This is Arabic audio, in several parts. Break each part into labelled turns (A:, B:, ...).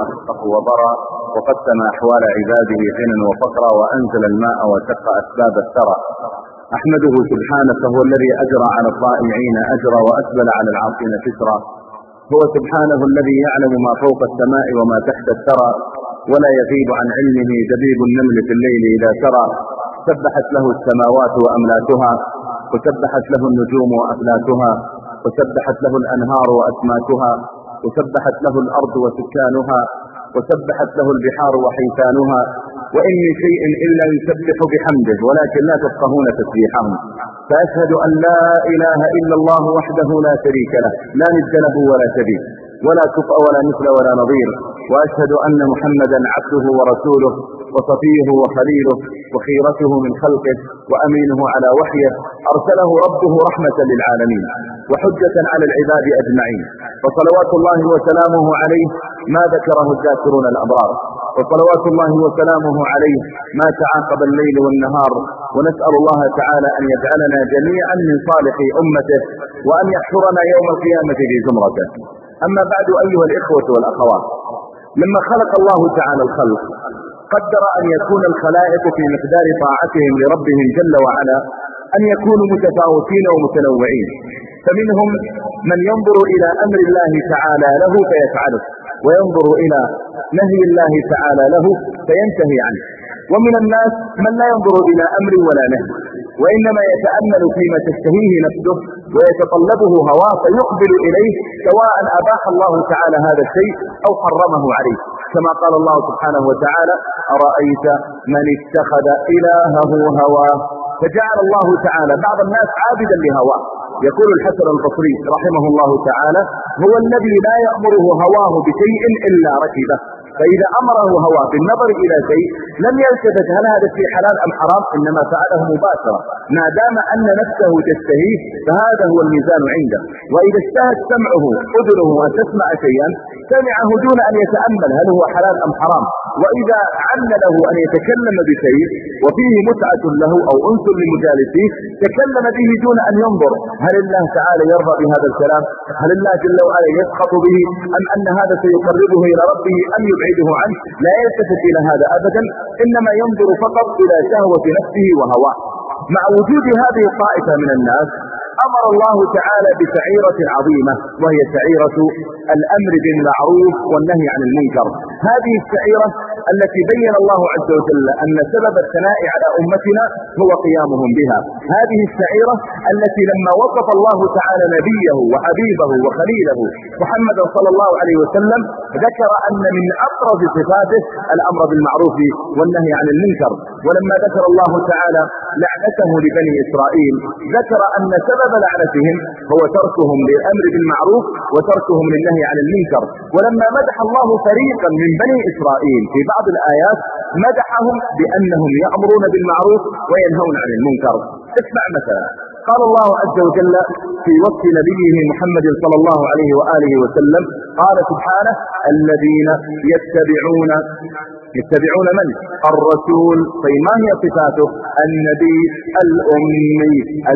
A: خلقه وبرى وقسم أحوال عباده غنى وفقرا وأنزل الماء وشق أسباب الثرى. أحمده سبحانه فهو الذي أجرى على الطائعين أجرا وأسبل على العاصين سترا. هو سبحانه الذي يعلم ما فوق السماء وما تحت الثرى ولا يغيب عن علمه دبيب النمل في الليل إذا سرى. سبحت له السماوات وأملاكها وسبحت له النجوم وأفلاكها وسبحت له الأنهار وأسماكها وسبحت له الأرض وسكانها وسبحت له البحار وحيتانها وإن شيء إلا يسبح بحمده ولكن لا تفقهون تسبيحهم فأشهد أن لا إله إلا الله وحده لا شريك له لا ند له ولا شبيه. ولا كفء ولا مثل ولا نظير. وأشهد أن محمدا عبده ورسوله وصفيه وخليله وخيرته من خلقه وأمينه على وحيه. أرسله ربه رحمة للعالمين وحجة على العباد أجمعين. وصلوات الله وسلامه عليه ما ذكره الذاكرون الأبرار. وصلوات الله وسلامه عليه ما تعاقب الليل والنهار. ونسأل الله تعالى أن يجعلنا جميعا من صالح أمته وأن يحشرنا يوم القيامة في زمرته. أما بعد أيها الإخوة والأخوات لما خلق الله تعالى الخلق قدر أن يكون الخلائق في مقدار طاعتهم لربهم جل وعلا أن يكونوا متفاوتين ومتنوعين. فمنهم من ينظر إلى أمر الله تعالى له فيفعله. وينظر إلى نهي الله تعالى له فينتهي عنه. ومن الناس من لا ينظر إلى أمر ولا نهي وإنما يتأمل فيما تشتهيه نفسه ويتطلبه هواه فيقبل إليه سواء أباح الله تعالى هذا الشيء أو حرمه عليه. كما قال الله سبحانه وتعالى أرأيت من اتخذ إلهه هواه؟ فجعل الله تعالى بعض الناس عابدا لهواه. يقول الحسن البصري رحمه الله تعالى هو الذي لا يأمره هواه بشيء إلا ركبه. فإذا أمره هواه بالنظر إلى شيء لم يلتفت هل هذا الشيء حلال أم حرام إنما فعله مباشرة. ما دام أن نفسه تشتهيه فهذا هو الميزان عنده. وإذا اشتهت سمعه أذنه أن تسمع شيئا سمعه دون أن يتأمل هل هو حلال أم حرام. وإذا عن له أن يتكلم بشيء وفيه متعة له أو أنس لمجالسيه تكلم به دون أن ينظر. هل الله تعالى يرضى بهذا الكلام؟ هل الله جل وعلا يسخط به؟ أم أن هذا سيقربه إلى ربه أم يبعده؟ عنه لا يلتفت إلى هذا أبدا إنما ينظر فقط إلى شهوة نفسه وهواه. مع وجود هذه الطائفة من الناس أمر الله تعالى بشعيرة عظيمة وهي شعيرة الأمر بالمعروف والنهي عن المنكر. هذه الشعيرة التي بين الله عز وجل أن سبب الثناء على أمتنا هو قيامهم بها. هذه الشعيرة التي لما وصف الله تعالى نبيه وحبيبه وخليله محمد صلى الله عليه وسلم ذكر أن من أبرز صفاته الأمر بالمعروف والنهي عن المنكر. ولما ذكر الله تعالى لعنته لبني إسرائيل ذكر أن سبب لعنتهم هو تركهم للأمر بالمعروف وتركهم للنهي عن المنكر. ولما مدح الله فريقا من بني إسرائيل في بعض الآيات مدحهم بأنهم يأمرون بالمعروف وينهون عن المنكر. اسمع مثلا قال الله عز وجل في وصف نبيه محمد صلى الله عليه وآله وسلم قال سبحانه الذين يتبعون يتبعون من؟ الرسول. طيب ما هي صفاته؟ النبي الأمي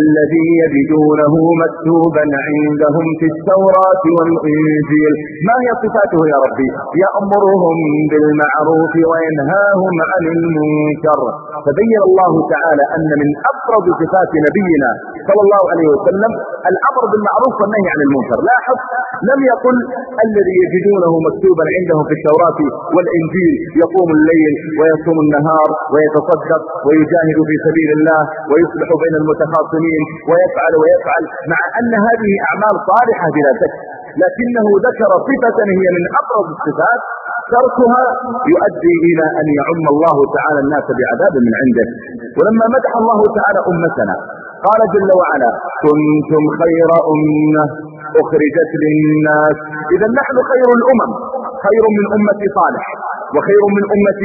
A: الذي يجدونه مكتوبا عندهم في التوراة والإنجيل. ما هي صفاته يا ربي؟ يأمرهم بالمعروف وينهاهم عن المنكر. فبين الله تعالى أن من أفرد صفات نبينا صلى الله عليه وسلم الأمر بالمعروف والنهي عن المنكر. لاحظ لم يقل الذي يجدونه مكتوبا عندهم في التوراة والإنجيل. يقوم الليل ويصوم النهار ويتصدق ويجاهد في سبيل الله ويصلح بين المتخاصمين ويفعل ويفعل مع أن هذه أعمال صالحة بلا شك لكنه ذكر صفة هي من أبرز الصفات تركها يؤدي إلى أن يعم الله تعالى الناس بعذاب من عنده. ولما مدح الله تعالى أمتنا قال جل وعلا كنتم خير أمة أخرجت للناس. إذا نحن خير الأمم خير من أمة صالح. وخير من أمة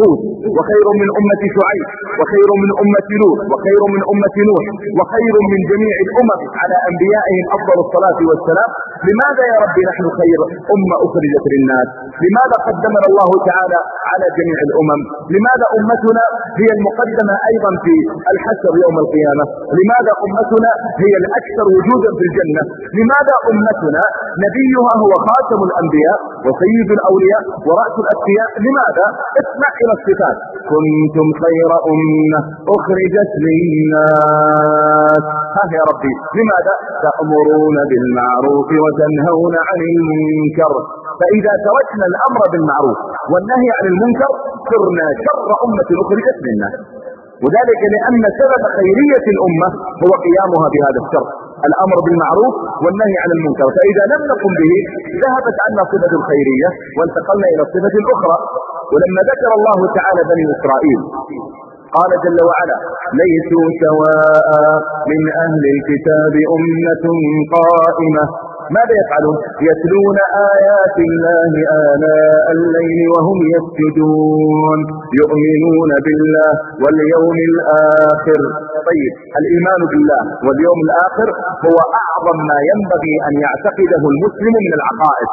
A: هود وخير من أمة شعيب وخير من أمة لوط وخير من أمة نوح وخير من جميع الأمم على أنبيائهم أفضل الصلاة والسلام. لماذا يا رب نحن خير أمة أخرجت للناس؟ لماذا قدمنا الله تعالى على جميع الأمم؟ لماذا أمتنا هي المقدمة أيضا في الحشر يوم القيامة؟ لماذا أمتنا هي الأكثر وجودا في الجنة؟ لماذا أمتنا نبيها هو خاتم الأنبياء وسيد الأولياء ورأس الأتقياء لماذا؟ اسمع إلى الصفات. كنتم خير أمة أخرجت للناس. ها يا ربي. لماذا؟ تأمرون بالمعروف وتنهون عن المنكر. فإذا تركنا الأمر بالمعروف والنهي عن المنكر صرنا شر أمة أخرجت للناس. وذلك لأن سبب خيرية الأمة هو قيامها بهذا الشر. الأمر بالمعروف والنهي عن المنكر. فإذا لم نقم به ذهبت عنا صفة الخيرية وانتقلنا إلى الصفة الأخرى ولما ذكر الله تعالى بني إسرائيل قال جل وعلا ليسوا سواء من أهل الكتاب أمة قائمة ماذا يفعلون؟ يتلون آيات الله آلاء الليل وهم يسجدون يؤمنون بالله واليوم الآخر. طيب الإيمان بالله واليوم الآخر هو أعظم ما ينبغي أن يعتقده المسلم من العقائد.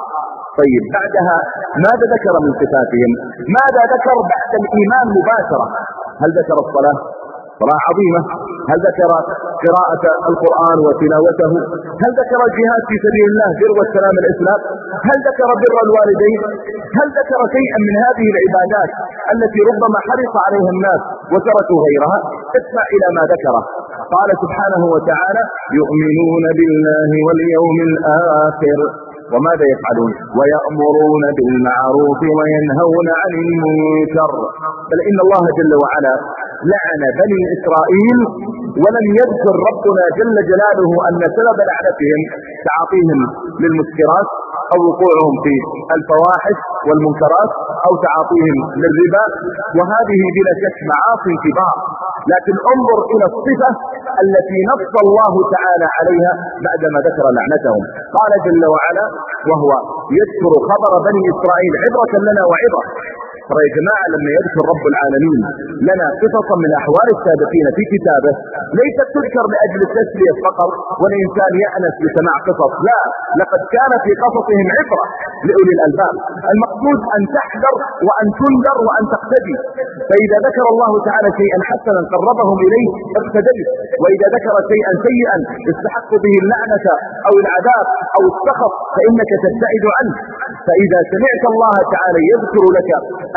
A: طيب بعدها ماذا ذكر من صفاتهم؟ ماذا ذكر بعد الإيمان مباشرة؟ هل ذكر الصلاة؟ صلاة عظيمة. هل ذكر قراءة القرآن وتلاوته؟ هل ذكر الجهاد في سبيل الله ذروة سلام الإسلام؟ هل ذكر بر الوالدين؟ هل ذكر شيئا من هذه العبادات التي ربما حرص عليها الناس وتركوا غيرها؟ اسمع إلى ما ذكره قال سبحانه وتعالى يؤمنون بالله واليوم الآخر. وماذا يفعلون؟ ويأمرون بالمعروف وينهون عن المنكر. بل إن الله جل وعلا لعن بني إسرائيل ولم يذكر ربنا جل جلاله أن سبب لعنتهم تعاطيهم للمسكرات أو وقوعهم في الفواحش والمنكرات أو تعاطيهم للربا وهذه بلا شك معاصي كبار لكن انظر إلى الصفة التي نص الله تعالى عليها بعدما ذكر لعنتهم. قال جل وعلا وهو يذكر خبر بني إسرائيل عبرة لنا وعبرة. ترى يا جماعة لما يذكر رب العالمين لنا قصصا من أحوال السابقين في كتابه. ليست تذكر لأجل التسلية فقط والإنسان يأنس بسماع قصص. لا لقد كان في قصصهم عبرة لأولي الألباب. المقصود أن تحذر وأن تنذر وأن تقتدي. فإذا ذكر الله تعالى شيئا حسنا قربهم إليه اقتديت وإذا ذكر شيئا سيئا استحق به اللعنة أو العذاب أو السخط فإنك تبتعد عنه. فإذا سمعت الله تعالى يذكر لك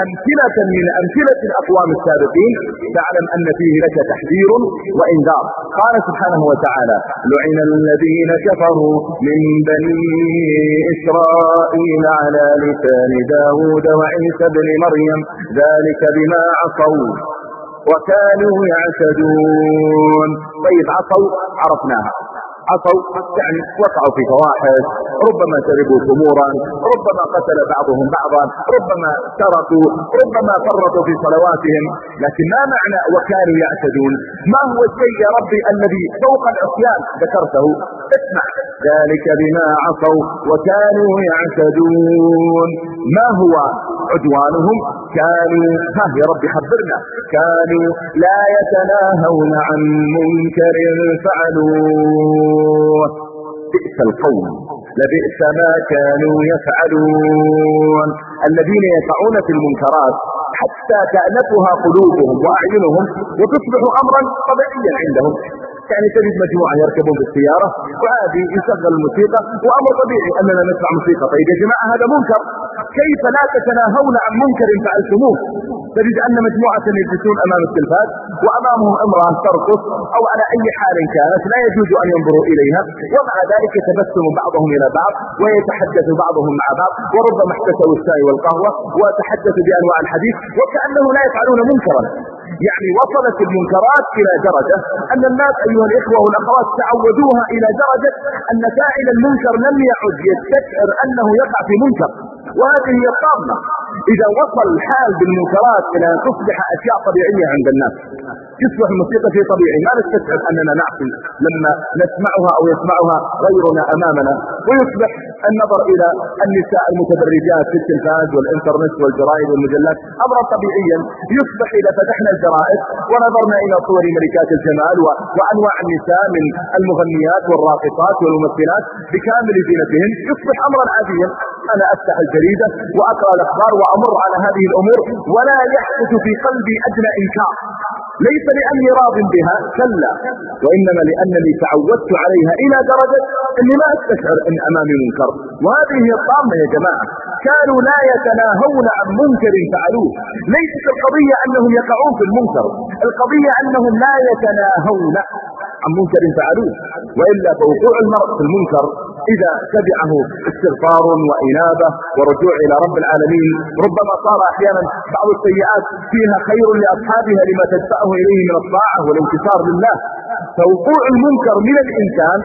A: أمثلة من أمثلة الأقوام السابقين تعلم أن فيه لك تحذير وإنذار. قال سبحانه وتعالى لعن الذين كفروا من بني إسرائيل على لسان داود وعيسى بن مريم ذلك بما عصوا وكانوا يعتدون. طيب عصوا عرفناها. عصوا يعني وقعوا في فواحش ربما شربوا خمورا ربما قتل بعضهم بعضا ربما سرقوا ربما فرطوا في صلواتهم. لكن ما معنى وكانوا يعتدون؟ ما هو الشيء يا ربي الذي فوق العصيان؟ ذكرته. اسمع. ذلك بما عصوا وكانوا يعتدون. ما هو عدوانهم؟ كانوا ها يا رب حبرنا كانوا لا يتناهون عن منكر فعلوه. بئس القوم لبئس ما كانوا يفعلون. الذين يقعون في المنكرات حتى تأنفها قلوبهم وأعينهم وتصبح أمرا طبيعيا عندهم. يعني تجد مجموعة يركبون بالسيارة وعادي يشغل الموسيقى وأمر طبيعي أننا نسمع موسيقى. طيب يا جماعة هذا منكر. كيف لا تتناهون عن منكر فعلتموه؟ تجد أن مجموعة يجلسون أمام التلفاز وأمامهم امرأة ترقص أو على أي حال كانت لا يجوز أن ينظروا إليها ومع ذلك يتبسم بعضهم إلى بعض ويتحدث بعضهم مع بعض وربما احتسوا الشاي والقهوة وتحدثوا بأنواع الحديث وكأنه لا يفعلون منكرا. يعني وصلت المنكرات إلى درجة أن الناس أيها الإخوة والأخوات تعودوها إلى درجة أن فاعل المنكر لم يعد يستشعر أنه يقع في منكر. وهذه هي الطامة. إذا وصل الحال بالمنكرات إلى أن تصبح أشياء طبيعية عند الناس. تصبح الموسيقى شيء طبيعي ما نستشعر أننا نعقل لما نسمعها أو يسمعها غيرنا أمامنا. ويصبح النظر إلى النساء المتبرجات في التلفاز والإنترنت والجرائد والمجلات. أمرا طبيعيا يصبح إذا فتحنا الجرائد ونظرنا إلى صور ملكات الجمال وأنواع النساء من المغنيات والراقصات والممثلات بكامل زينتهن يصبح أمرا عاديا. أنا أفتح الجريدة وأقرأ الأخبار وأمر على هذه الأمور ولا يحدث في قلبي أدنى إنكار. ليس لأني راض بها. كلا. وإنما لأنني تعودت عليها إلى درجة أني ما أستشعر أن أمامي منكر. وهذه هي الطامة يا جماعة كانوا لا يتناهون عن منكر فعلوه. ليست القضية أنهم يقعون في المنكر القضية أنهم لا يتناهون عن منكر فعلوه. وإلا فوقوع المرء في المنكر إذا تبعه استغفار وإنابة ورجوع إلى رب العالمين. ربما صار أحيانا بعض السيئات فيها خير لأصحابها لما تدفعه إليه من الطاعة والانتصار لله. فوقوع المنكر من الإنسان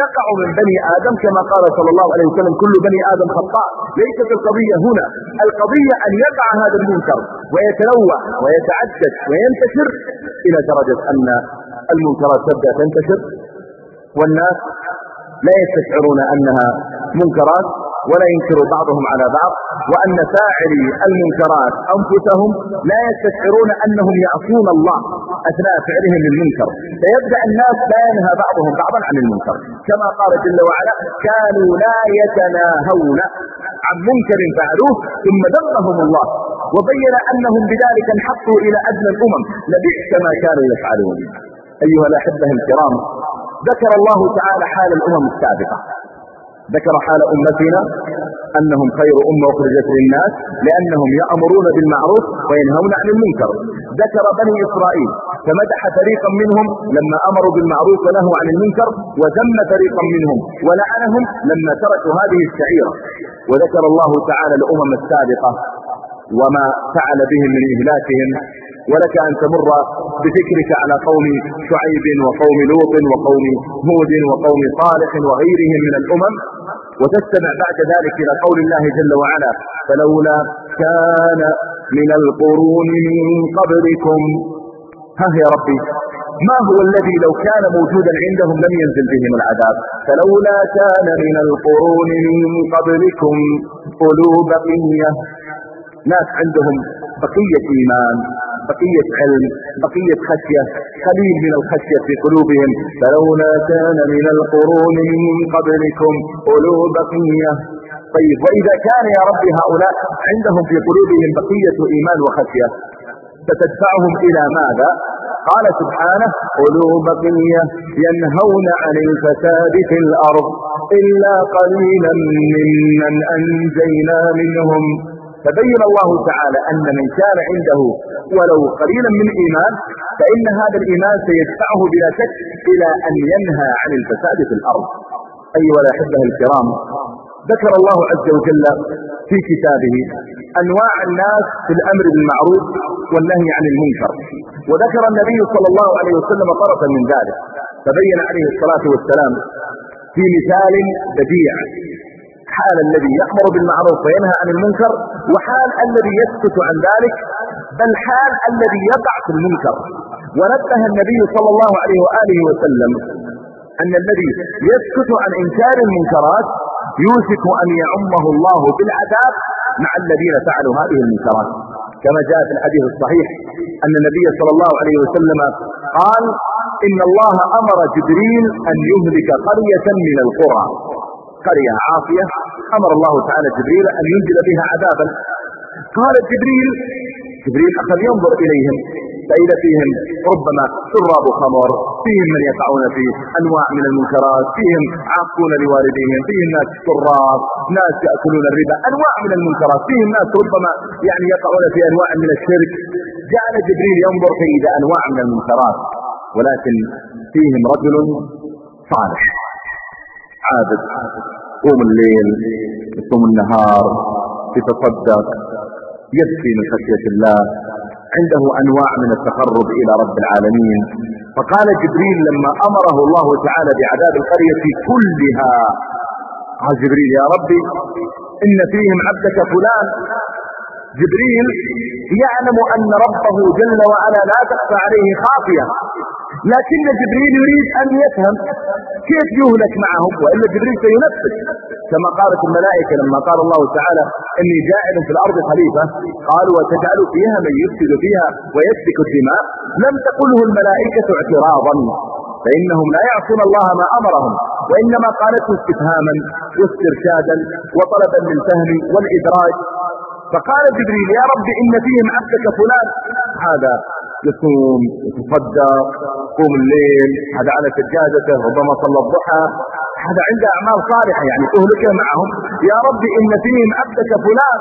A: يقع من بني آدم كما قال صلى الله عليه وسلم كل بني آدم خطاء ليست القضية هنا. القضية أن يقع هذا المنكر ويتنوع ويتعدد وينتشر إلى درجة أن المنكرات تبدأ تنتشر والناس لا يستشعرون أنها منكرات ولا ينكر بعضهم على بعض وأن فاعلي المنكرات أنفسهم لا يستشعرون أنهم يعصون الله أثناء فعلهم للمنكر. فيبدأ الناس لا ينهى بعضهم بعضا عن المنكر. كما قال جل وعلا كانوا لا يتناهون عن منكر فعلوه ثم ذمهم الله. وبين أنهم بذلك انحطوا إلى أدنى الأمم لبئس ما كانوا يفعلون. أيها الأحبة الكرام ذكر الله تعالى حال الأمم السابقة. ذكر حال أمتنا أنهم خير أمة أخرجت للناس لأنهم يأمرون بالمعروف وينهون عن المنكر. ذكر بني إسرائيل فمدح فريقا منهم لما أمروا بالمعروف ونهوا عن المنكر وذم فريقا منهم ولعنهم لما تركوا هذه الشعيرة. وذكر الله تعالى الأمم السابقة وما فعل بهم من إهلاكهم ولك أن تمر بفكرك على قوم شعيب وقوم لوط وقوم هود وقوم صالح وغيرهم من الأمم وتستمع بعد ذلك إلى قول الله جل وعلا فلولا كان من القرون من قبلكم. ها يا ربي ما هو الذي لو كان موجودا عندهم لم ينزل بهم العذاب؟ فلولا كان من القرون من قبلكم أولو بقية. ناس عندهم بقية إيمان. بقية علم بقية خشية قليل من الخشية في قلوبهم. فلولا كان من القرون من قبلكم أولو بقية. طيب وإذا كان يا رب هؤلاء عندهم في قلوبهم بقية إيمان وخشية ستدفعهم إلى ماذا؟ قال سبحانه أولو بقية ينهون عن الفساد في الأرض إلا قليلا ممن أنجينا منهم. فبين الله تعالى أن من كان عنده ولو قليلا من إيمان فإن هذا الإيمان سيدفعه بلا شك إلى أن ينهى عن الفساد في الأرض. أيها الأحبة الكرام ذكر الله عز وجل في كتابه أنواع الناس في الأمر بالمعروف والنهي عن المنكر. وذكر النبي صلى الله عليه وسلم طرفا من ذلك. فبين عليه الصلاة والسلام في مثال بديع. حال الذي يأمر بالمعروف وينهى عن المنكر وحال الذي يسكت عن ذلك بل حال الذي يقع في المنكر. ونبه النبي صلى الله عليه وآله وسلم أن الذي يسكت عن إنكار المنكرات يوشك أن يعمه الله بالعذاب مع الذين فعلوا هذه المنكرات. كما جاء في الحديث الصحيح أن النبي صلى الله عليه وسلم قال إن الله أمر جبريل أن يهلك قرية من القرى. قرية عاصية أمر الله تعالى جبريل أن ينزل بها عذابا. قال جبريل جبريل أخذ ينظر إليهم فإذا فيهم ربما شراب خمر فيهم من يقعون في أنواع من المنكرات فيهم عاقون لوالديهم فيهم ناس شراب ناس يأكلون الربا أنواع من المنكرات فيهم ناس ربما يعني يقعون في أنواع من الشرك. جعل جبريل ينظر فإذا أنواع من المنكرات ولكن فيهم رجل صالح. عابد. يقوم الليل يصوم النهار يتصدق يبكي من خشية الله. عنده أنواع من التقرب إلى رب العالمين. فقال جبريل لما أمره الله تعالى بعذاب القرية كلها قال جبريل يا ربي إن فيهم عبدك فلان. جبريل يعلم أن ربه جل وعلا لا تخفى عليه خافية. لكن جبريل يريد أن يفهم كيف يهلك معهم وإلا جبريل سينفذ. كما قالت الملائكة لما قال الله تعالى إني جاعل في الأرض خليفة قالوا وتجعل فيها من يفسد فيها ويسفك الدماء؟ لم تقله الملائكة اعتراضا فإنهم لا يعصون الله ما أمرهم وإنما قالته استفهاما واسترشادا وطلبا للفهم والإدراج. فقال جبريل يا رب إن فيهم عبدك فلان. هذا يصوم يتصدق يقوم الليل. هذا على سجادته ربما صلى الضحى. هذا عنده أعمال صالحة يعني تهلك معهم. يا رب إن فيهم عبدك فلان.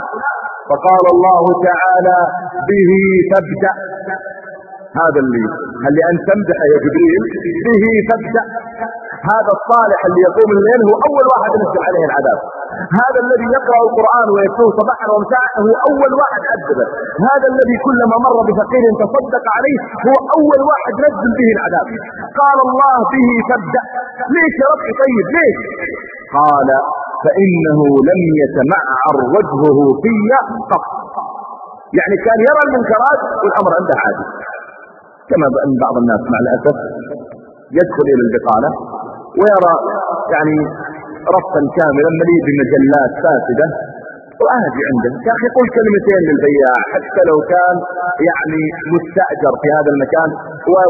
A: فقال الله تعالى به تبدأ هذا اللي هل أن تمدح يا جبريل؟ به تبدأ هذا الصالح اللي يقوم الليل هو أول واحد نزل عليه العذاب. هذا الذي يقرأ القرآن ويتلوه صباحا ومساء هو أول واحد عذبه هذا الذي كلما مر بفقير تصدق عليه هو أول واحد نزل به العذاب. قال الله به تبدأ ليش يا ربي طيب ليش؟ قال فإنه لم يتمعر وجهه في قط. يعني كان يرى المنكرات والأمر عنده عادي. كما أن بعض الناس مع الأسف يدخل إلى البقالة ويرى يعني رفا كاملا مليء بمجلات فاسدة. وعادي عنده يا أخي قل كلمتين للبياع حتى لو كان يعني مستأجر في هذا المكان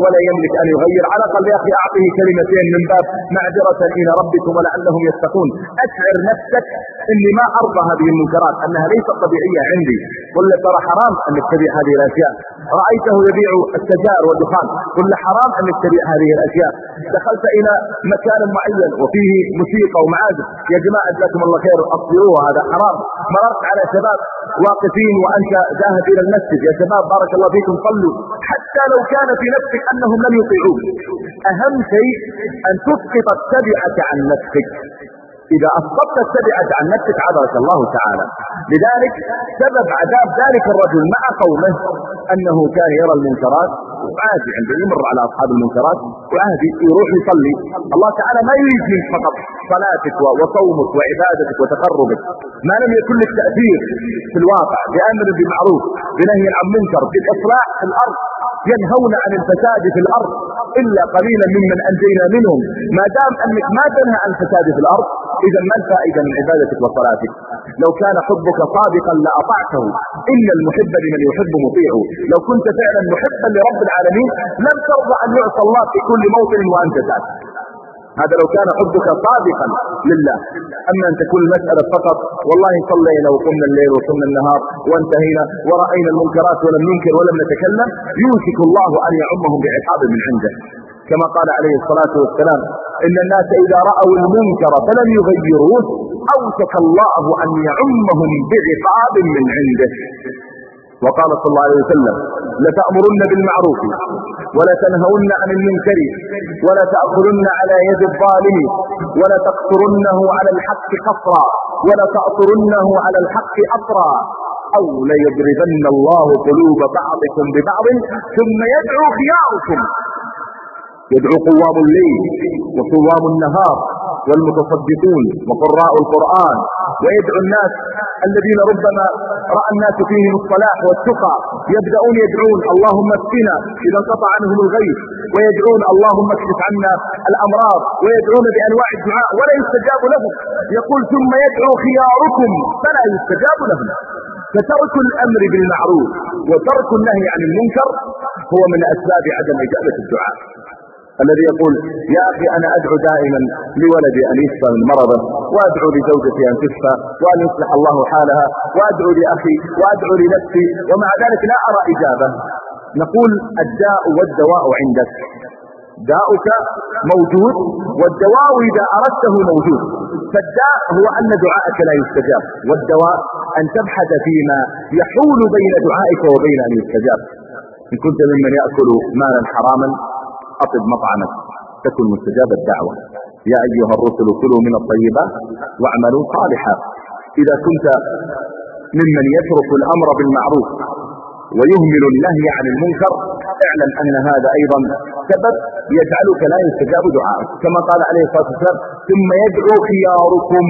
A: ولا يملك أن يغير. على الأقل يا أخي أعطيه كلمتين من باب معذرة إلى ربكم ولعلهم يتقون. أشعر نفسك إني ما أرضى هذه المنكرات أنها ليست طبيعية عندي. قل له ترى حرام انك تبيع هذه الأشياء. رأيته يبيع السجائر والدخان. قل حرام انك تبيع هذه الأشياء. دخلت إلى مكان معين وفيه موسيقى ومعازف. يا جماعة جزاكم الله خير اصبروها هذا حرام. مررت على شباب واقفين وأنت ذاهب إلى المسجد. يا شباب بارك الله فيكم صلوا. حتى لو كان في نفسك أنهم لم يطيعوك. أهم شيء أن تسقط التبعة عن نفسك. إذا أسقطت التبعة عن نفسك عذرك الله تعالى. لذلك سبب عذاب ذلك الرجل مع قومه أنه كان يرى المنكرات وعادي عنده يمر على أصحاب المنكرات وعادي يروح يصلي. الله تعالى ما يريد منك فقط صلاتك وصومك وعبادتك وتقربك. ما لم يكن لك تأثير في الواقع بأمر بالمعروف بنهي عن منكر بالإصلاح في الأرض. ينهون عن الفساد في الأرض إلا قليلا ممن أنجينا منهم. ما دام أنك ما تنهى عن الفساد في الأرض إذا ما الفائدة من عبادتك وصلاتك؟ لو كان حبك صادقا لأطعته إن المحب لمن يحب مطيعه لو كنت فعلا محبا لرب العالمين لم ترضى أن يعصى الله في كل موطن وأنت ذات هذا لو كان حبك صادقا لله. أما أن تكون المسألة فقط والله صلينا وقمنا الليل وقمنا النهار وانتهينا ورأينا المنكرات ولم ننكر ولم نتكلم يوشك الله أن يعمهم بعقاب من عنده. كما قال عليه الصلاة والسلام إن الناس إذا رأوا المنكر فلم يغيروه أوشك الله أن يعمهم بعقاب من عنده. وقال صلى الله عليه وسلم لتأمرن بالمعروف. ولا تنهون عن المنكر ولا تأخذن على يد الظالم ولا تقصرنه على الحق قصرا ولا تأطرنه على الحق أطرا أو ليضربن الله قلوب بعضكم ببعض ثم يدعو خياركم. يدعو قوام الليل وقوام النهار. والمتصدقون وقراء القرآن ويدعو الناس الذين ربما رأى الناس فيهم الصلاح والتقى يبدأون يدعون. اللهم اسقنا إذا انقطع عنهم الغيث. ويدعون اللهم اكشف عنا الأمراض. ويدعون بأنواع الدعاء. ولا يستجاب لهم. يقول ثم يدعو خياركم. فلا يستجاب لهم. فترك الأمر بالمعروف وترك النهي عن المنكر هو من أسباب عدم إجابة الدعاء. الذي يقول يا أخي أنا أدعو دائما لولدي أن يشفى من مرضه وأدعو لزوجتي أن تشفى وأن يصلح الله حالها وأدعو لأخي وأدعو لنفسي ومع ذلك لا أرى إجابة. نقول الداء والدواء عندك. داؤك موجود والدواء إذا أردته موجود. فالداء هو أن دعائك لا يستجاب. والدواء أن تبحث فيما يحول بين دعائك وبين أن يستجاب. إن كنت ممن يأكل مالا حراما أطب مطعمك تكن مستجاب الدعوة. يا أيها الرسل كلوا من الطيبات واعملوا صالحا. إذا كنت ممن يترك الأمر بالمعروف ويهمل النهي عن المنكر اعلم أن هذا أيضا سبب يجعلك لا يستجاب دعائك كما قال عليه الصلاة والسلام ثم يدعو خياركم.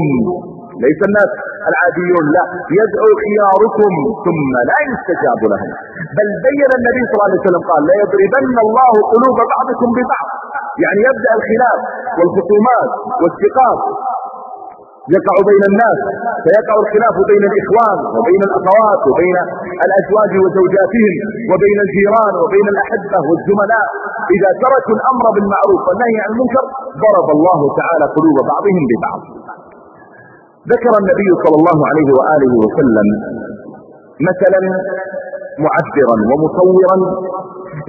A: ليس الناس العاديون لا. يدعو خياركم ثم لا يستجاب لهم. بل بين النبي صلى الله عليه وسلم قال لا يضربن الله قلوب بعضكم ببعض. يعني يبدأ الخلاف والخصومات والشقاق يقع بين الناس فيقع الخلاف بين الإخوان وبين الأخوات وبين الأزواج وزوجاتهم وبين الجيران وبين الأحبة والزملاء. إذا تركوا الأمر بالمعروف والنهي عن المنكر ضرب الله تعالى قلوب بعضهم ببعض. ذكر النبي صلى الله عليه وآله وسلم مثلا معبرا ومصورا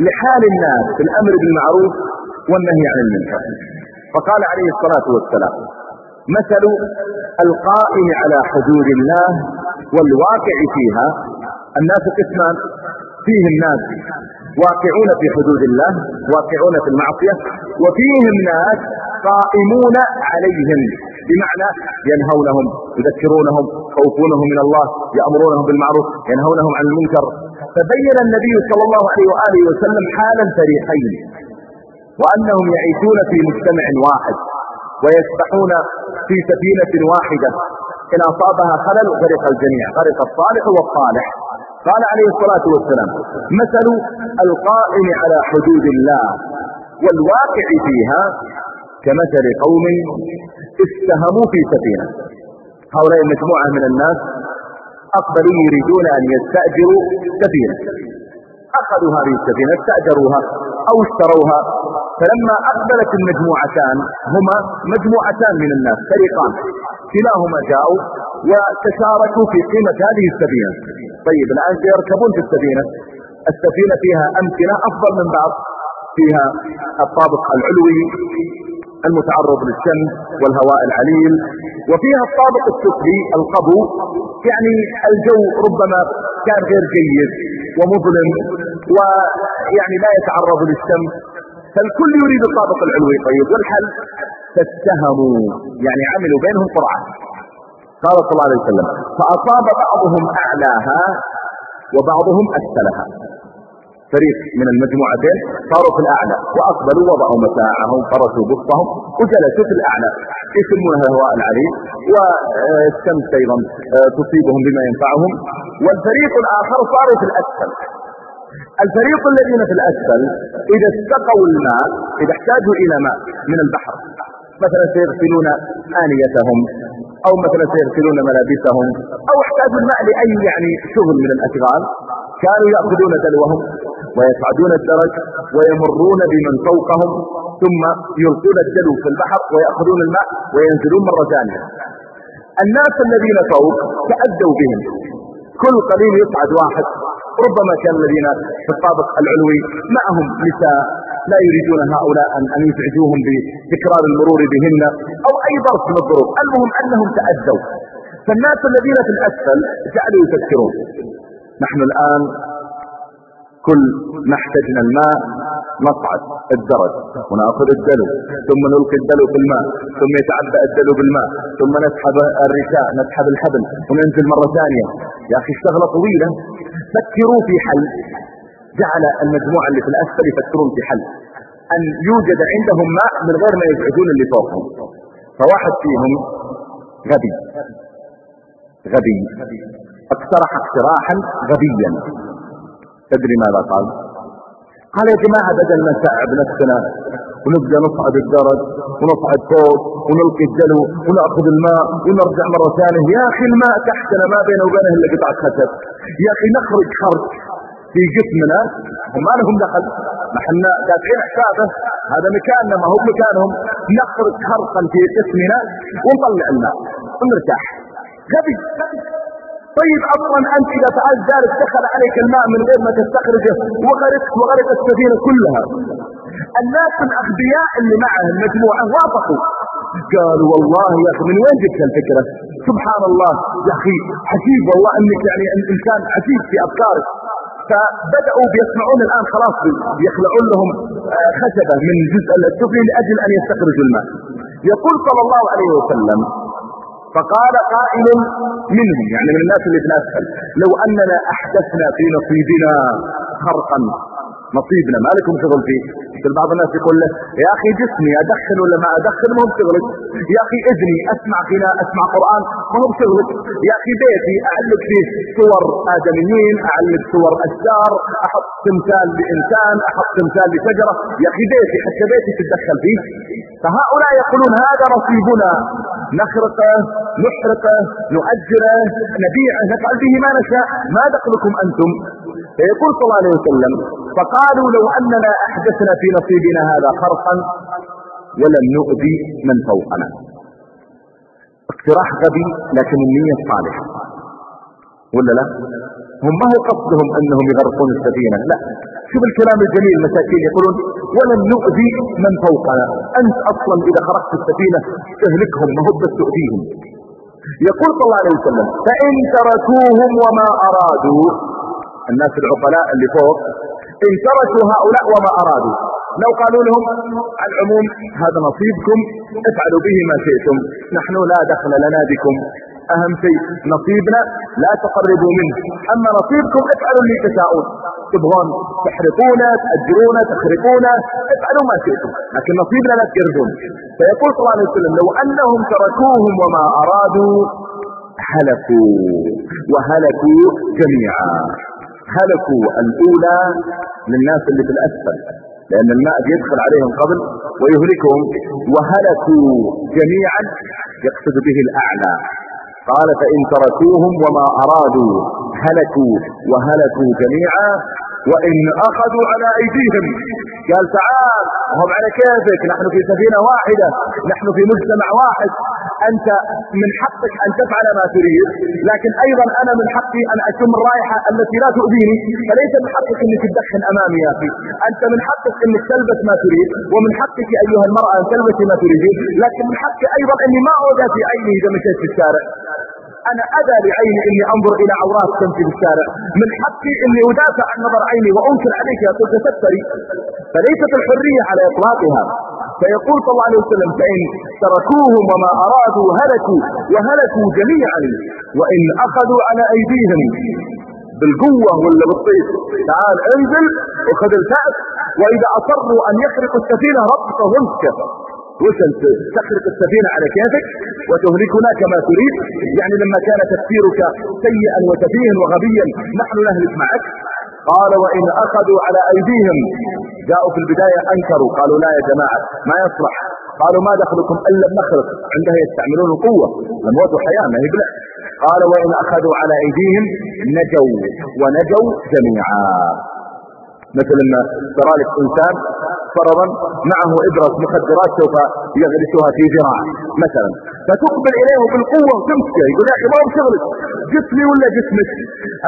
A: لحال الناس في الأمر بالمعروف والنهي عن المنكر. فقال عليه الصلاة والسلام مثل القائم على حدود الله والواقع فيها الناس قسمان فيهم ناس واقعون في حدود الله واقعون في المعصية وفيهم ناس قائمون عليهم. بمعنى ينهونهم يذكرونهم خوفونهم من الله يأمرونهم بالمعروف ينهونهم عن المنكر. فبين النبي صلى الله عليه وآله وسلم حال الفريقين وأنهم يعيشون في مجتمع واحد ويسبحون في سفينة واحدة. إن أصابها خلل غرق الجميع غرق الصالح والصالح. قال عليه الصلاة والسلام مثل القائم على حدود الله والواقع فيها كمثل قوم استهموا في سفينة. هؤلاء مجموعة من الناس أقبلوا يريدون أن يستأجروا سفينة. أخذوا هذه السفينة استأجروها أو اشتروها. فلما أقبلت المجموعتان هما مجموعتان من الناس فريقان. كلاهما جاءوا وتشاركوا في قيمة هذه السفينة. طيب الآن يركبون في السفينة. السفينة فيها أمكنة أفضل من بعض. فيها الطابق العلوي المتعرض للشمس والهواء العليل وفيها الطابق السفلي القبو. يعني الجو ربما كان غير جيد ومظلم ويعني لا يتعرض للشمس فالكل يريد الطابق العلوي. طيب والحل؟ فاتهموا يعني عملوا بينهم قرعة. قال صلى الله عليه وسلم فأصاب بعضهم أعلاها وبعضهم أسفلها. فريق من المجموعتين صاروا في الأعلى وأقبلوا وضعوا متاعهم فرسوا بسطهم وجلسوا في الأعلى يسمونها الهواء العليل والشمس أيضا آه، تصيبهم بما ينفعهم. والفريق الآخر صاروا في الأسفل. الفريق الذين في الأسفل إذا استقوا الماء إذا احتاجوا إلى ماء من البحر مثلا سيغسلون آنيتهم أو مثلا سيغسلون ملابسهم أو احتاجوا الماء لأي يعني شغل من الأشغال كانوا يأخذون دلوهم. ويصعدون الدرج ويمرون بمن فوقهم ثم يلقون الدلو في البحر ويأخذون الماء وينزلون مرة ثانية. الناس الذين فوق تأدوا بهم. كل قليل يصعد واحد. ربما كان الذين في الطابق العلوي معهم نساء لا يريدون هؤلاء أن يزعجوهم بتكرار المرور بهن أو أي ظرف من الظروف. المهم أنهم تأدوا فالناس الذين في الأسفل جعلوا يفكرون. نحن الآن كل ما احتجنا الماء نصعد الدرج ونأخذ الدلو ثم نلقي الدلو في الماء ثم يتعبأ الدلو بالماء ثم نسحب الرشاء نسحب الحبل وننزل مرة ثانية. يا أخي الشغلة طويلة. فكروا في حل. جعل المجموعة اللي في الأسفل يفكرون في حل. أن يوجد عندهم ماء من غير ما يزعجون اللي فوقهم. فواحد فيهم غبي. غبي. اقترح اقتراحا غبيا. تدري ماذا قال؟ قال يا جماعة بدل ما نتعب نفسنا ونبدأ نصعد الدرج ونصعد فوق ونلقي الدلو ونأخذ الماء ونرجع مرة ثانية يا أخي الماء تحتنا ما بينه وبينه إلا قطعة خشب. يا أخي نخرج خرج في جسمنا وما لهم دخل. ما إحنا دافعين حسابه. هذا مكاننا ما هو مكانهم نخرج خرقا في جسمنا ونطلع الماء. ونرتاح. غبي. طيب أصلا أنت إذا فعلت ذلك دخل عليك الماء من غير ما تستخرجه وغرقت وغرقت السفينة كلها. الناس الاغبياء اللي معه المجموعة وافقوا. قالوا والله يا أخي من وين جبت الفكرة؟ سبحان الله يا أخي عجيب والله إنك يعني إنسان عجيب في أفكارك. فبدأوا بيصنعون الآن خلاص يخلعون لهم آه، خشبة من جزء السفلي لأجل أن يستخرجوا الماء. يقول صلى الله عليه وسلم فقال قائل منهم يعني من الناس اللي الأسفل لو أننا أحدثنا في نصيبنا خرقا نصيبنا ما لكم شغل فيه. مثل بعض الناس يقول له يا أخي جسمي ادخل ولا ما ادخل ما هو بشغلك. يا أخي إذني أسمع غناء أسمع قرآن. ما هو بشغلك. يا أخي بيتي أعلق فيه صور ادميين أعلق صور أشجار أحط تمثال لإنسان أحط تمثال لشجرة. يا أخي بيتي حتى بيتي تتدخل فيه. فهؤلاء يقولون هذا نصيبنا. نخرقه نحرقه نؤجره نبيعه نفعل به ما نشاء. ما دخلكم أنتم؟ فيقول صلى الله عليه وسلم فقالوا لو أننا أحدثنا في نصيبنا هذا خرقا ولم نؤذي من فوقنا. اقتراح غبي لكن النية صالحة. ولا لا؟ هم ما هو قصدهم أنهم يغرقون السفينة؟ لا. شوف الكلام الجميل المساكين يقولون ولن نؤذي من فوقنا. أنت أصلا إذا خرقت السفينة تهلكهم ما هو بس تؤذيهم. يقول صلى الله عليه وسلم فإن تركوهم وما أرادوا الناس العقلاء اللي فوق إن تركوا هؤلاء وما أرادوا. لو قالوا لهم العموم هذا نصيبكم افعلوا به ما شئتم. نحن لا دخل لنا بكم. أهم شيء نصيبنا لا تقربوا منه. أما نصيبكم افعلوا اللي تشاءون تبغون تحرقونا تأجرونا تخرقونا افعلوا ما شئتم. لكن نصيبنا لا تقربون. فيقول صلى الله عليه وسلم لو أنهم تركوهم وما أرادوا هلكوا. وهلكوا جميعا. هلكوا الأولى للناس اللي في الأسفل لأن الماء يدخل عليهم قبل ويهلكهم وهلكوا جميعا يقصد به الأعلى. قال فإن تركوهم وما أرادوا هلكوا وهلكوا جميعا وإن أخذوا على أيديهم. قال تعال هم على كيفك؟ نحن في سفينة واحدة نحن في مجتمع واحد. أنت من حقك أن تفعل ما تريد لكن أيضا أنا من حقي أن أشم الرائحة التي لا تؤذيني فليس من حقك أنك تدخن أمامي يا أخي. أنت من حقك أنك تلبس ما تريد ومن حقك أيها المرأة أن تلبسي ما تريدين لكن من حقي أيضا أني ما أودى في عيني إذا مشيت في الشارع. أنا اذى لعيني إني أنظر إلى عورات تمشي في الشارع. من حقي إني أدافع عن نظر عيني وأنكر عليك يا قلت تستري فليست الحرية على إطلاقها. فيقول صلى الله عليه وسلم فإن تركوهم وما أرادوا هلكوا وهلكوا جميعا وإن أخذوا على أيديهم بالقوة ولا بالطيب. تعال انزل وخذ الكأس وإذا أصروا أن يخرقوا السفينة ربطهم. كفر انت تخرق السفينة على كيفك وتهلكنا كما تريد. يعني لما كان تفكيرك سيئا وتفيها وغبيا نحن نهلك معك. قال وإن أخذوا على أيديهم. جاءوا في البداية أنكروا. قالوا لا يا جماعة ما يصلح. قالوا ما دخلكم إلا بنخرق عندها يستعملون القوة الموت حياة ما هي بلا. قال وإن أخذوا على أيديهم نجوا ونجوا جميعا. مثل ما ترى لك انسان فرضا معه ابرة مخدرات سوف يغرسها في ذراعه مثلا. فتقبل إليه بالقوة وتمسكه يقول يا أخي ما هو شغلك؟ جسمي ولا جسمك؟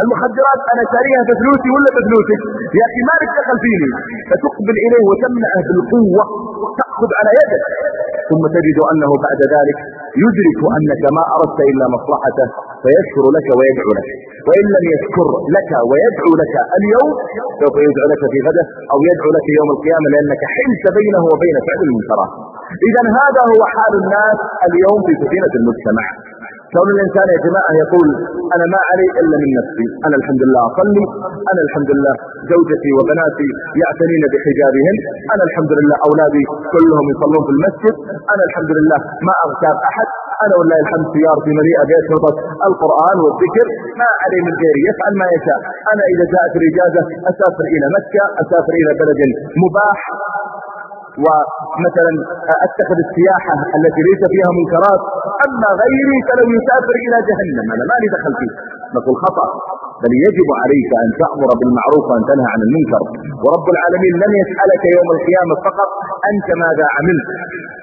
A: المخدرات أنا شاريها بفلوسي ولا بفلوسك؟ يا أخي ما لك دخل فيني. فتقبل إليه وتمنعه بالقوة تأخذ على يدك ثم تجد أنه بعد ذلك يدرك أنك ما أردت إلا مصلحته فيشكر لك ويدعو لك. وإن لم يشكر لك ويدعو لك اليوم سوف يدعو لك في غدة أو يدعو لك يوم القيامة لأنك حلت بينه وبين فعل المنكرات اذا هذا هو حال الناس اليوم في سفينة المجتمع. كون الإنسان يا جماعة يقول أنا ما علي إلا من نفسي. أنا الحمد لله أصلي أنا الحمد لله زوجتي وبناتي يعتنين بحجابهن أنا الحمد لله أولادي كلهم يصلون في المسجد أنا الحمد لله ما أغتاب أحد أنا والله الحمد سيارتي مليئة بأشرطة القرآن والذكر ما علي من غيري يفعل ما يشاء. أنا إذا جاءت الاجازة أسافر إلى مكة أسافر إلى بلد مباح ومثلا أتخذ السياحة التي ليس فيها منكرات أما غيري فلو يسافر إلى جهنم. أنا ما لي دخل فيه. نقول خطأ. بل يجب عليك أن تأمر بالمعروف وأن تنهى عن المنكر. ورب العالمين لن يسألك يوم القيامة فقط أنت ماذا عملت.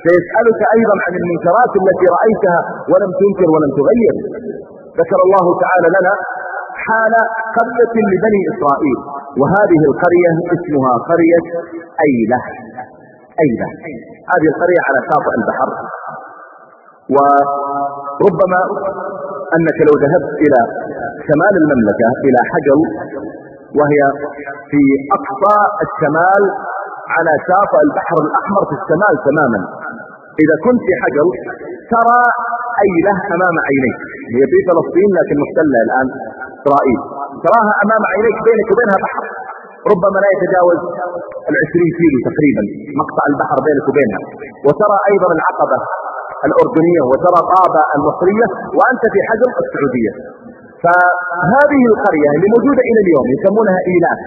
A: سيسألك أيضا عن المنكرات التي رأيتها ولم تنكر ولم تغير. ذكر الله تعالى لنا حال قرية لبني إسرائيل. وهذه القرية اسمها قرية أيلة. أيلة هذه القرية على شاطئ البحر. وربما أنك لو ذهبت إلى شمال المملكة إلى حجل وهي في أقصى الشمال على شاطئ البحر الأحمر في الشمال تماما. إذا كنت في حجل ترى أيلة أمام عينيك. هي في فلسطين لكن محتلة الآن إسرائيل. تراها أمام عينيك بينك وبينها بحر. ربما لا يتجاوز العشرين كيلو تقريبا. مقطع البحر بينك وبينها. وترى أيضا العقبة الأردنية وترى طابة المصرية وأنت في حجم السعودية. فهذه القرية اللي موجودة إلى اليوم يسمونها إيلاف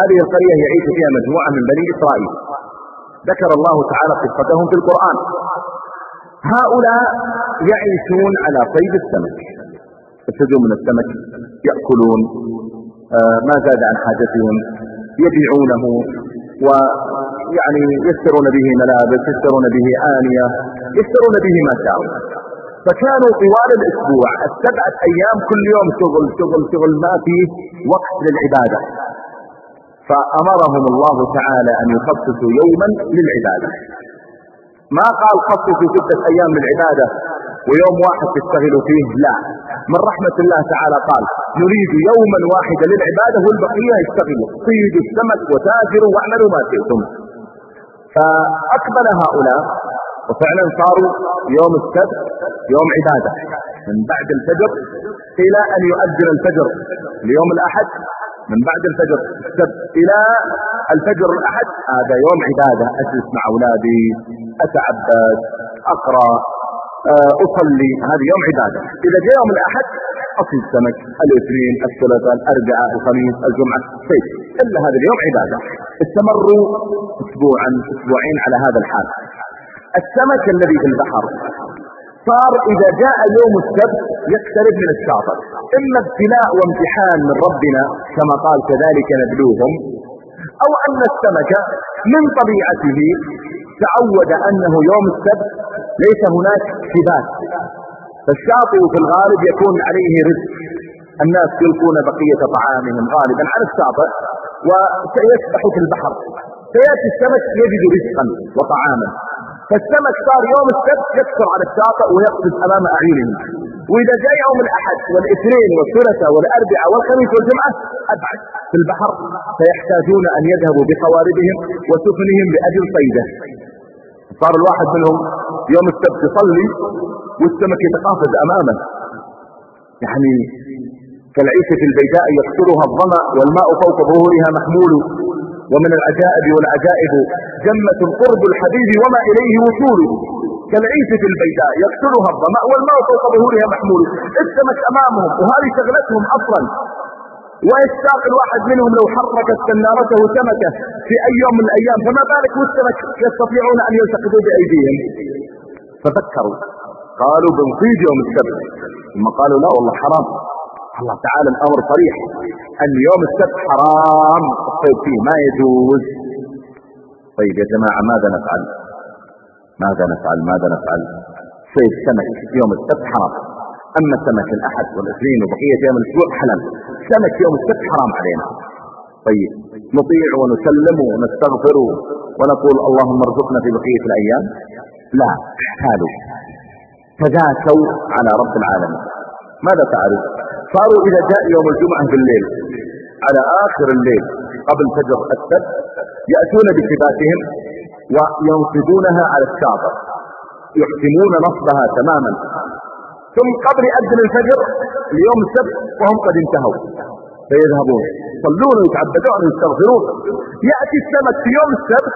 A: هذه القرية يعيش فيها مجموعة من بني إسرائيل. ذكر الله تعالى قصتهم في القرآن. هؤلاء يعيشون على صيد السمك. يستجون من السمك يأكلون ما زاد عن حاجتهم يبيعونه ويعني يشترون به ملابس يشترون به آنية يشترون به ما شاءوا فكانوا طوال الأسبوع السبعة أيام كل يوم شغل شغل شغل ما فيه وقت للعبادة. فأمرهم الله تعالى أن يخصصوا يوما للعبادة. ما قال خصصوا ستة أيام للعبادة؟ ويوم واحد تشتغلوا فيه؟ لا. من رحمة الله تعالى قال نريد يوما واحدا للعبادة والبقية يشتغلوا صيدوا السمك وتاجروا واعملوا ما شئتم. فأقبل هؤلاء وفعلا صاروا يوم السبت يوم عبادة. من بعد الفجر إلى أن يؤذن الفجر ليوم الأحد. من بعد الفجر السبت إلى الفجر الأحد. هذا يوم عبادة. أجلس مع أولادي أتعبد أقرأ آه، أصلي هذا يوم عبادة. إذا جاء يوم الأحد أصل السمك الاثنين الثلاثاء الأربعاء الخميس الجمعة طيب إلا هذا اليوم عبادة. استمروا أسبوعا أسبوعين على هذا الحال. السمك الذي في البحر صار إذا جاء يوم السبت يقترب من الشاطئ. إما ابتلاء وامتحان من ربنا كما قال كذلك نبلوهم أو أن السمك من طبيعته تعود أنه يوم السبت ليس هناك ثبات فالشاطئ في الغالب يكون عليه رزق. الناس يلقون بقية طعامهم غالبا على الشاطئ وسيسبح في البحر. فيأتي السمك يجد رزقا وطعاما. فالسمك صار يوم السبت يكثر على الشاطئ ويقفز أمام أعينهم. وإذا جاء يوم الأحد والإثنين والثلاثاء والاربعاء والخميس والجمعة أبعد. في البحر فيحتاجون أن يذهبوا بقواربهم وسفنهم لأجل صيده. صار الواحد منهم يوم السبت يصلي والسمك يتقافز أمامه. يعني كالعيشة البيداء يقتلها الظمأ والماء فوق ظهورها محمول. ومن العجائب والعجائب جمة قرب الحبيب وما إليه وصول. كالعيسة البيداء يقتلها الظمأ والماء فوق ظهورها محمول. السمك أمامهم وهذه شغلتهم أصلا. ويشتاق الواحد منهم لو حركت سنارته سمكة في أي يوم من الأيام. فما بالك والسمك يستطيعون أن يلتقطوا بأيديهم؟ ففكروا قالوا بنصيد يوم السبت. ثم قالوا لا والله حرام. الله تعالى الأمر صريح. أن يوم السبت حرام. الصيد فيه ما يجوز. طيب يا جماعة ماذا نفعل؟ ماذا نفعل؟ ماذا نفعل؟ صيد سمك يوم السبت حرام. أما سمك الأحد والاثنين وبقية يوم الأسبوع حلال. سمك يوم السبت حرام علينا. طيب نطيع ونسلم ونستغفر ونقول اللهم ارزقنا في بقية الأيام. لا احتالوا. تذاكوا على رب العالمين. ماذا فعلوا صاروا إذا جاء يوم الجمعة في الليل على آخر الليل قبل فجر السبت يأتون بكباتهم وينصبونها على الشاطئ. يحكمون نصبها تماما. ثم قبل أذن الفجر ليوم السبت وهم قد انتهوا. فيذهبون. يصلون ويتعبدون ويستغفرون. يأتي السمك في يوم السبت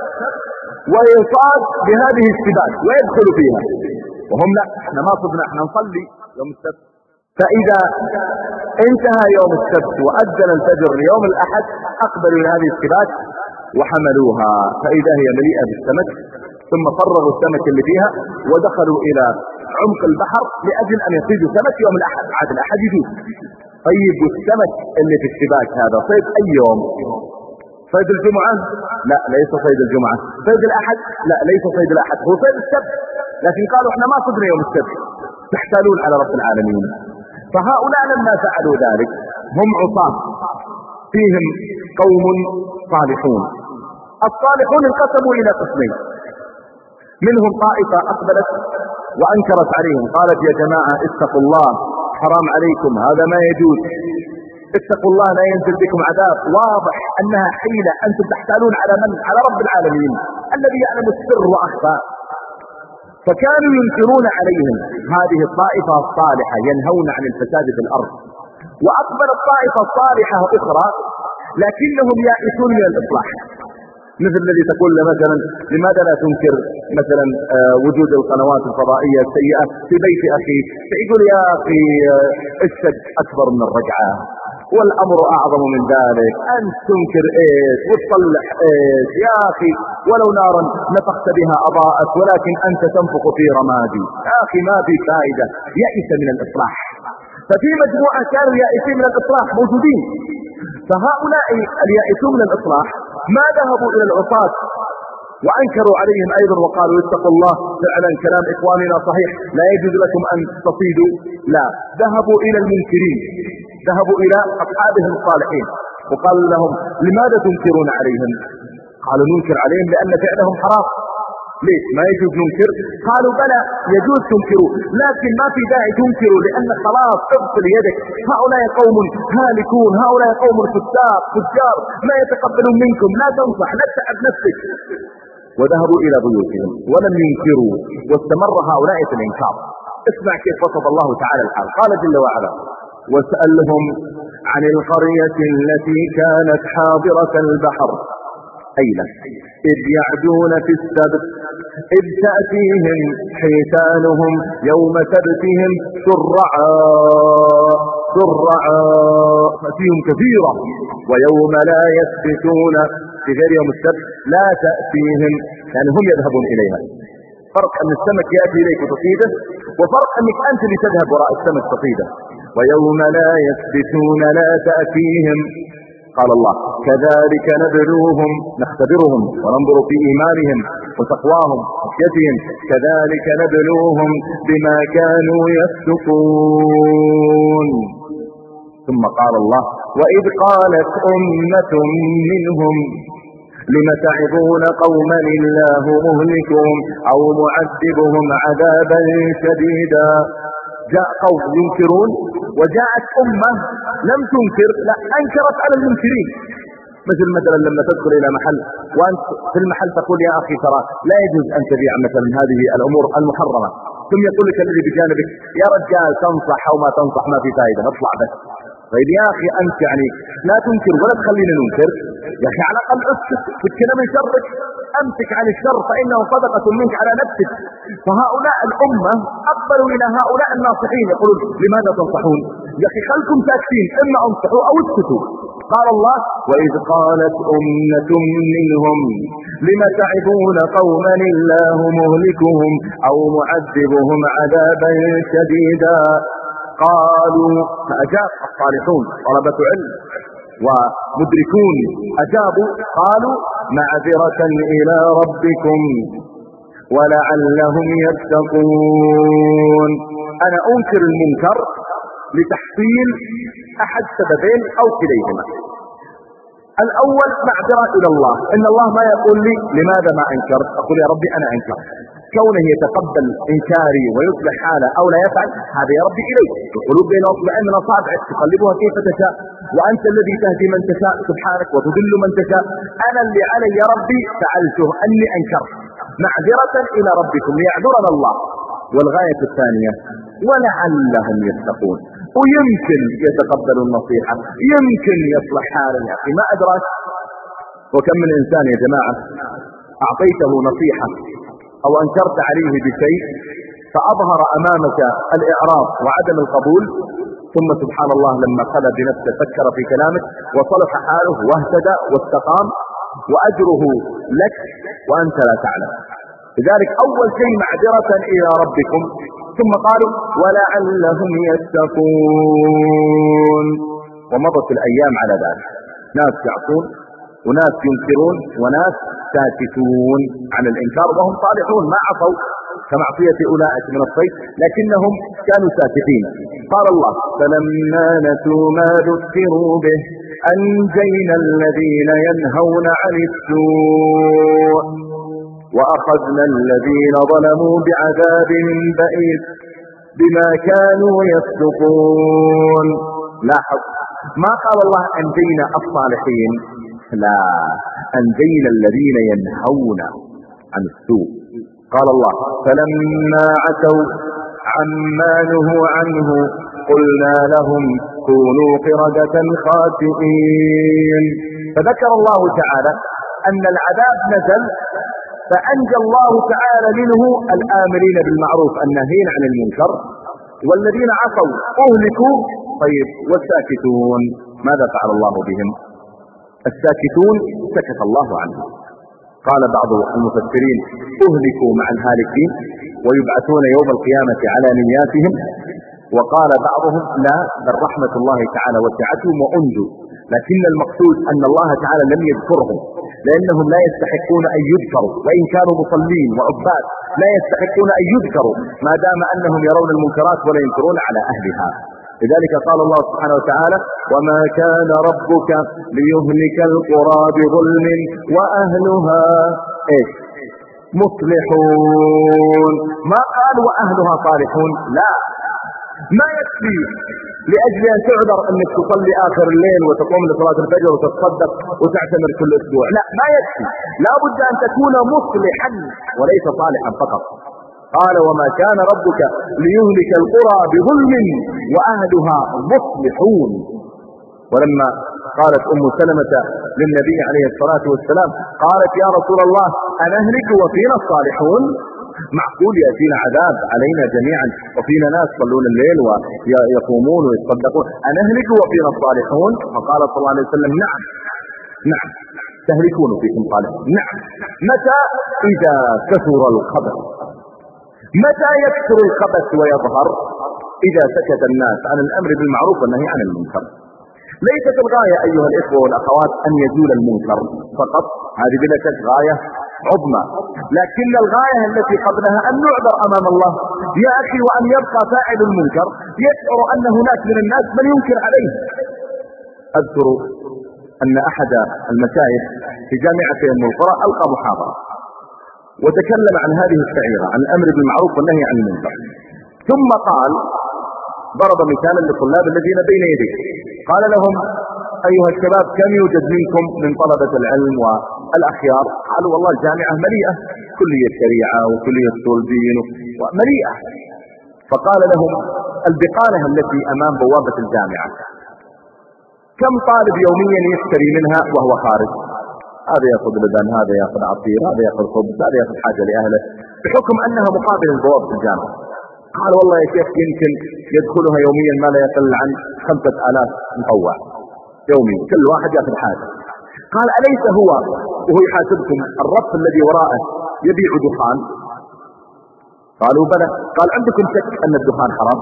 A: ويصاد بهذه السبات ويدخل فيها. وهم لا إحنا ما صبنا إحنا نصلي يوم السبت. فإذا انتهى يوم السبت وأذن الفجر ليوم الأحد أقبلوا إلى هذه السبات وحملوها. فإذا هي مليئة بالسمك ثم فرغوا السمك اللي فيها ودخلوا إلى عمق البحر لأجل أن يصيدوا سمك يوم الأحد. عاد الأحد يجوز. طيب والسمك اللي في الشباك هذا صيد أي يوم؟ صيد الجمعة؟ لا ليس صيد الجمعة. صيد الأحد؟ لا ليس صيد الأحد. هو صيد السبت. لكن قالوا إحنا ما صدنا يوم السبت. تحتالون على رب العالمين. فهؤلاء لما فعلوا ذلك هم عصاة. فيهم قوم صالحون. الصالحون انقسموا إلى قسمين. منهم طائفة أقبلت وأنكرت عليهم. قالت يا جماعة اتقوا الله حرام عليكم هذا ما يجوز. اتقوا الله لا ينزل بكم عذاب. واضح أنها حيلة أنتم تحتالون على من؟ على رب العالمين الذي يعلم السر وأخفى. فكانوا ينكرون عليهم. هذه الطائفة الصالحة ينهون عن الفساد في الأرض. وأقبلت طائفة صالحة أخرى لكنهم يائسون من الإصلاح. مثل الذي تقول له مثلا لماذا لا تنكر مثلا آه، وجود القنوات الفضائية السيئة في بيت أخيك فيقول يا أخي آه، الشد أكبر من الرجعة والأمر أعظم من ذلك. أن تنكر إيش؟ وتصلح إيش؟ يا أخي ولو نارا نفخت بها أضاءت ولكن أنت تنفخ في رمادي. يا أخي ما في فائدة. يئس من الإصلاح. ففي مجموعة كانوا يائسين من الإصلاح موجودين. فهؤلاء اليائسون من الإصلاح ما ذهبوا إلى العصاة وأنكروا عليهم أيضا وقالوا اتقوا الله فعلا كلام إخواننا صحيح لا يجوز لكم أن تصيدوا. لا ذهبوا إلى المنكرين ذهبوا إلى أصحابهم الصالحين وقال لهم لماذا تنكرون عليهم؟ قالوا ننكر عليهم لأن فعلهم حرام. ليش؟ ما يجوز ننكر قالوا بلى يجوز تنكروا لكن ما في داعي تنكروا لأن خلاص اغسل يدك. هؤلاء قوم هالكون هؤلاء قوم فجار فجار ما يتقبلون منكم. لا تنصح لا تتعب نفسك. وذهبوا إلى بيوتهم ولم ينكروا واستمر هؤلاء في الإنكار. اسمع كيف وصف الله تعالى الحال. قال جل وعلا واسألهم عن القرية التي كانت حاضرة البحر. أين إذ يعدون في السبت إذ تأتيهم حيتانهم يوم سبتهم شرعا شرعا ففيهم كثيرة. ويوم لا يسبتون في غير يوم السبت لا تأتيهم يعني هم يذهبون إليها. فرق أن السمك يأتي إليك وتصيده وفرق أنك أنت اللي تذهب وراء السمك تصيده. ويوم لا يسبتون لا تأتيهم قال الله. كذلك نبلوهم نختبرهم وننظر في إيمانهم وتقواهم وخشيتهم كذلك نبلوهم بما كانوا يفسقون. ثم قال الله وإذ قالت أمة منهم لم تعظون قوما الله مهلكهم أو معذبهم عذابا شديدا؟ جاء قوم ينكرون وجاءت أمة لم تنكر لا أنكرت على المنكرين. مثل مثلا لما تدخل إلى محل وأنت في المحل تقول يا أخي ترى لا يجوز أن تبيع مثلا هذه الأمور المحرمة. ثم يقول لك الذي بجانبك يا رجال تنصح أو ما تنصح ما في فائدة اطلع بس. طيب يا أخي أنت يعني لا تنكر ولا تخلينا ننكر. يا أخي على الأقل اسكت تتكلم من شرك. أمسك عن الشر فإنه صدقة منك على نفسك. فهؤلاء الأمة أقبلوا إلى هؤلاء الناصحين. يقولون لماذا تنصحون؟ يا أخي خلكم ساكتين إما أنصحوا أو اسكتوا. قال الله وإذ قالت أمة منهم لم تعبون قوما الله مهلكهم أو معذبهم عذابا شديدا؟ قالوا فأجاب الصالحون طلبة علم ومدركون. أجابوا قالوا معذرة إلى ربكم ولعلهم يتقون. أنا أنكر المنكر لتحصيل أحد سببين أو كليهما. الأول معذرة إلى الله. إن الله ما يقول لي لماذا ما أنكرت؟ أقول يا ربي أنا أنكر كونه يتقبل إنكاري ويصلح حاله أو لا يفعل هذا يا ربي إليك. القلوب بين أصبع من أصابعك تقلبها كيف تشاء. وأنت الذي تهدي من تشاء سبحانك وتذل من تشاء. أنا اللي علي يا ربي فعلته أني أنكرت. معذرة إلى ربكم ليعذرنا الله. والغاية الثانية ولعلهم يتقون. ويمكن يتقبل النصيحة يمكن يصلح حاله. يا أخي ما أدراك؟ وكم من إنسان يا جماعة أعطيته نصيحة أو أنكرت عليه بشيء فأظهر أمامك الإعراض وعدم القبول ثم سبحان الله لما خلى بنفسه فكر في كلامك وصلح حاله واهتدى واستقام وأجره لك وأنت لا تعلم. لذلك أول شيء معذرة إلى ربكم. ثم قالوا ولعلهم يتقون. ومضت الأيام على ذلك. ناس يعصون وناس ينكرون وناس ساكتون عن الإنكار وهم صالحون. ما عصوا كمعصية أولئك من الصيد لكنهم كانوا ساكتين. قال الله فلما نسوا ما ذكروا به أنجينا الذين ينهون عن السوء. وأخذنا الذين ظلموا بعذاب بئيس بما كانوا يصدقون. لاحظ ما قال الله أنجينا الصالحين؟ لا أنجينا الذين ينهون عن السوء. قال الله فلما عتوا عما نهوا عنه قلنا لهم كونوا قردة خاسئين فذكر الله تعالى أن العذاب نزل فأنجى الله تعالى منه الآمرين بالمعروف الناهين عن المنكر والذين عصوا أهلكوا طيب والساكتون. ماذا فعل الله بهم؟ الساكتون سكت الله عنهم. قال بعض المفسرين أهلكوا مع الهالكين ويبعثون يوم القيامة على نياتهم. وقال بعضهم لا بل رحمة الله تعالى وسعتهم وأنجوا. لكن المقصود أن الله تعالى لم يذكرهم. لأنهم لا يستحقون أن يذكروا وإن كانوا مصلين وعباد لا يستحقون أن يذكروا ما دام أنهم يرون المنكرات ولا ينكرون على أهلها. لذلك قال الله سبحانه وتعالى وما كان ربك ليهلك القرى بظلم وأهلها إيش؟ مصلحون. ما قال وأهلها صالحون؟ لا. ما يكفي لأجل أن تعذر أنك تصلي آخر الليل وتقوم لصلاة الفجر وتتصدق وتعتمر كل أسبوع. لا ما يكفي. لا بد أن تكون مصلحا وليس صالحا فقط. قال وما كان ربك ليهلك القرى بظلم وأهلها مصلحون. ولما قالت أم سلمة للنبي عليه الصلاة والسلام قالت يا رسول الله أنهلك وفينا الصالحون؟ معقول يأتينا عذاب علينا جميعا وفينا ناس يصلون الليل ويقومون ويصدقون. أنهلك وفينا الصالحون؟ فقال صلى الله عليه وسلم نعم نعم تهلكون فيكم صالح نعم. متى؟ إذا كثر الخبث. متى يكثر الخبث ويظهر؟ إذا سكت الناس عن الأمر بالمعروف والنهي عن المنكر. ليست الغاية أيها الإخوة والأخوات أن يزول المنكر. فقط هذه بلا شك غاية عظمى. لكن الغاية التي قبلها أن نعذر أمام الله. يا أخي وأن يبقى فاعل المنكر. يشعر أن هناك من الناس من ينكر عليه. أذكر أن أحد المشايخ في جامعة أم القرى ألقى محاضرة. وتكلم عن هذه الشعيرة عن الأمر بالمعروف والنهي عن المنكر. ثم قال ضرب مثالا للطلاب الذين بين يديه. قال لهم أيها الشباب كم يوجد منكم من طلبة العلم والأخيار؟ قالوا والله الجامعة مليئة. كلية شريعة وكلية طول مليئة فقال لهم البقالة التي أمام بوابة الجامعة. كم طالب يوميا يشتري منها وهو خارج؟ هذا يأخذ لبن هذا يأخذ عصير هذا يأخذ خبز هذا يأخذ حاجة لأهله بحكم أنها مقابل البوابة الجامعة. قال والله يا شيخ يمكن يدخلها يوميا ما لا يقل عن خمسة آلاف مطوع. يومي. كل واحد يأخذ حاجة. قال أليس هو؟ وهو يحاسبكم. الرف الذي وراءه يبيع دخان. قالوا بلى. قال عندكم شك أن الدخان حرام؟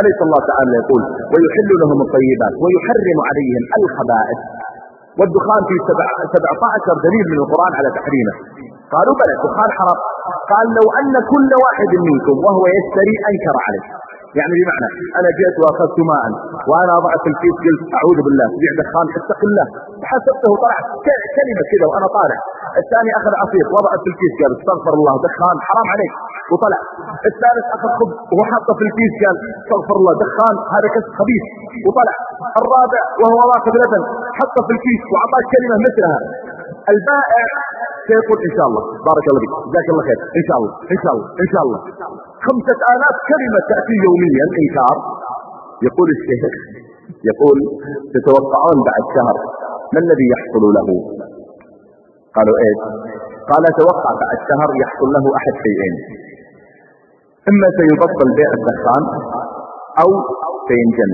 A: أليس الله تعالى يقول ويحل لهم الطيبات ويحرم عليهم الخبائث. والدخان في سبع 17 دليل من القرآن على تحريمه. قالوا بلى الدخان حرام. قال لو أن كل واحد منكم وهو يشتري أنكر عليه. يعني بمعنى أنا جئت وأخذت ماء وأنا أضع في الكيس قلت أعوذ بالله تبيع دخان اتق الله. حسبته طلعت. كلمة كذا وأنا طالع. الثاني أخذ عصير وضع في الكيس قال استغفر الله دخان حرام عليك. وطلع. الثالث أخذ خبز وهو حاطه في الكيس قال استغفر الله دخان هذا كسب خبيث. وطلع. الرابع وهو واخذ لبن حطه في الكيس وأعطاك كلمة مثلها. البائع سيقول إن شاء الله. بارك الله فيك. جزاك الله خير. إن شاء الله. إن شاء الله. إن شاء الله. خمسة آلاف كلمة تأتي يوميا. إنكار. يقول الشيخ. يقول تتوقعون بعد شهر. ما الذي يحصل له؟ قالوا إيش قال أتوقع بعد شهر يحصل له أحد شيئين. إما سيبطل بيع الدخان أو سينجن.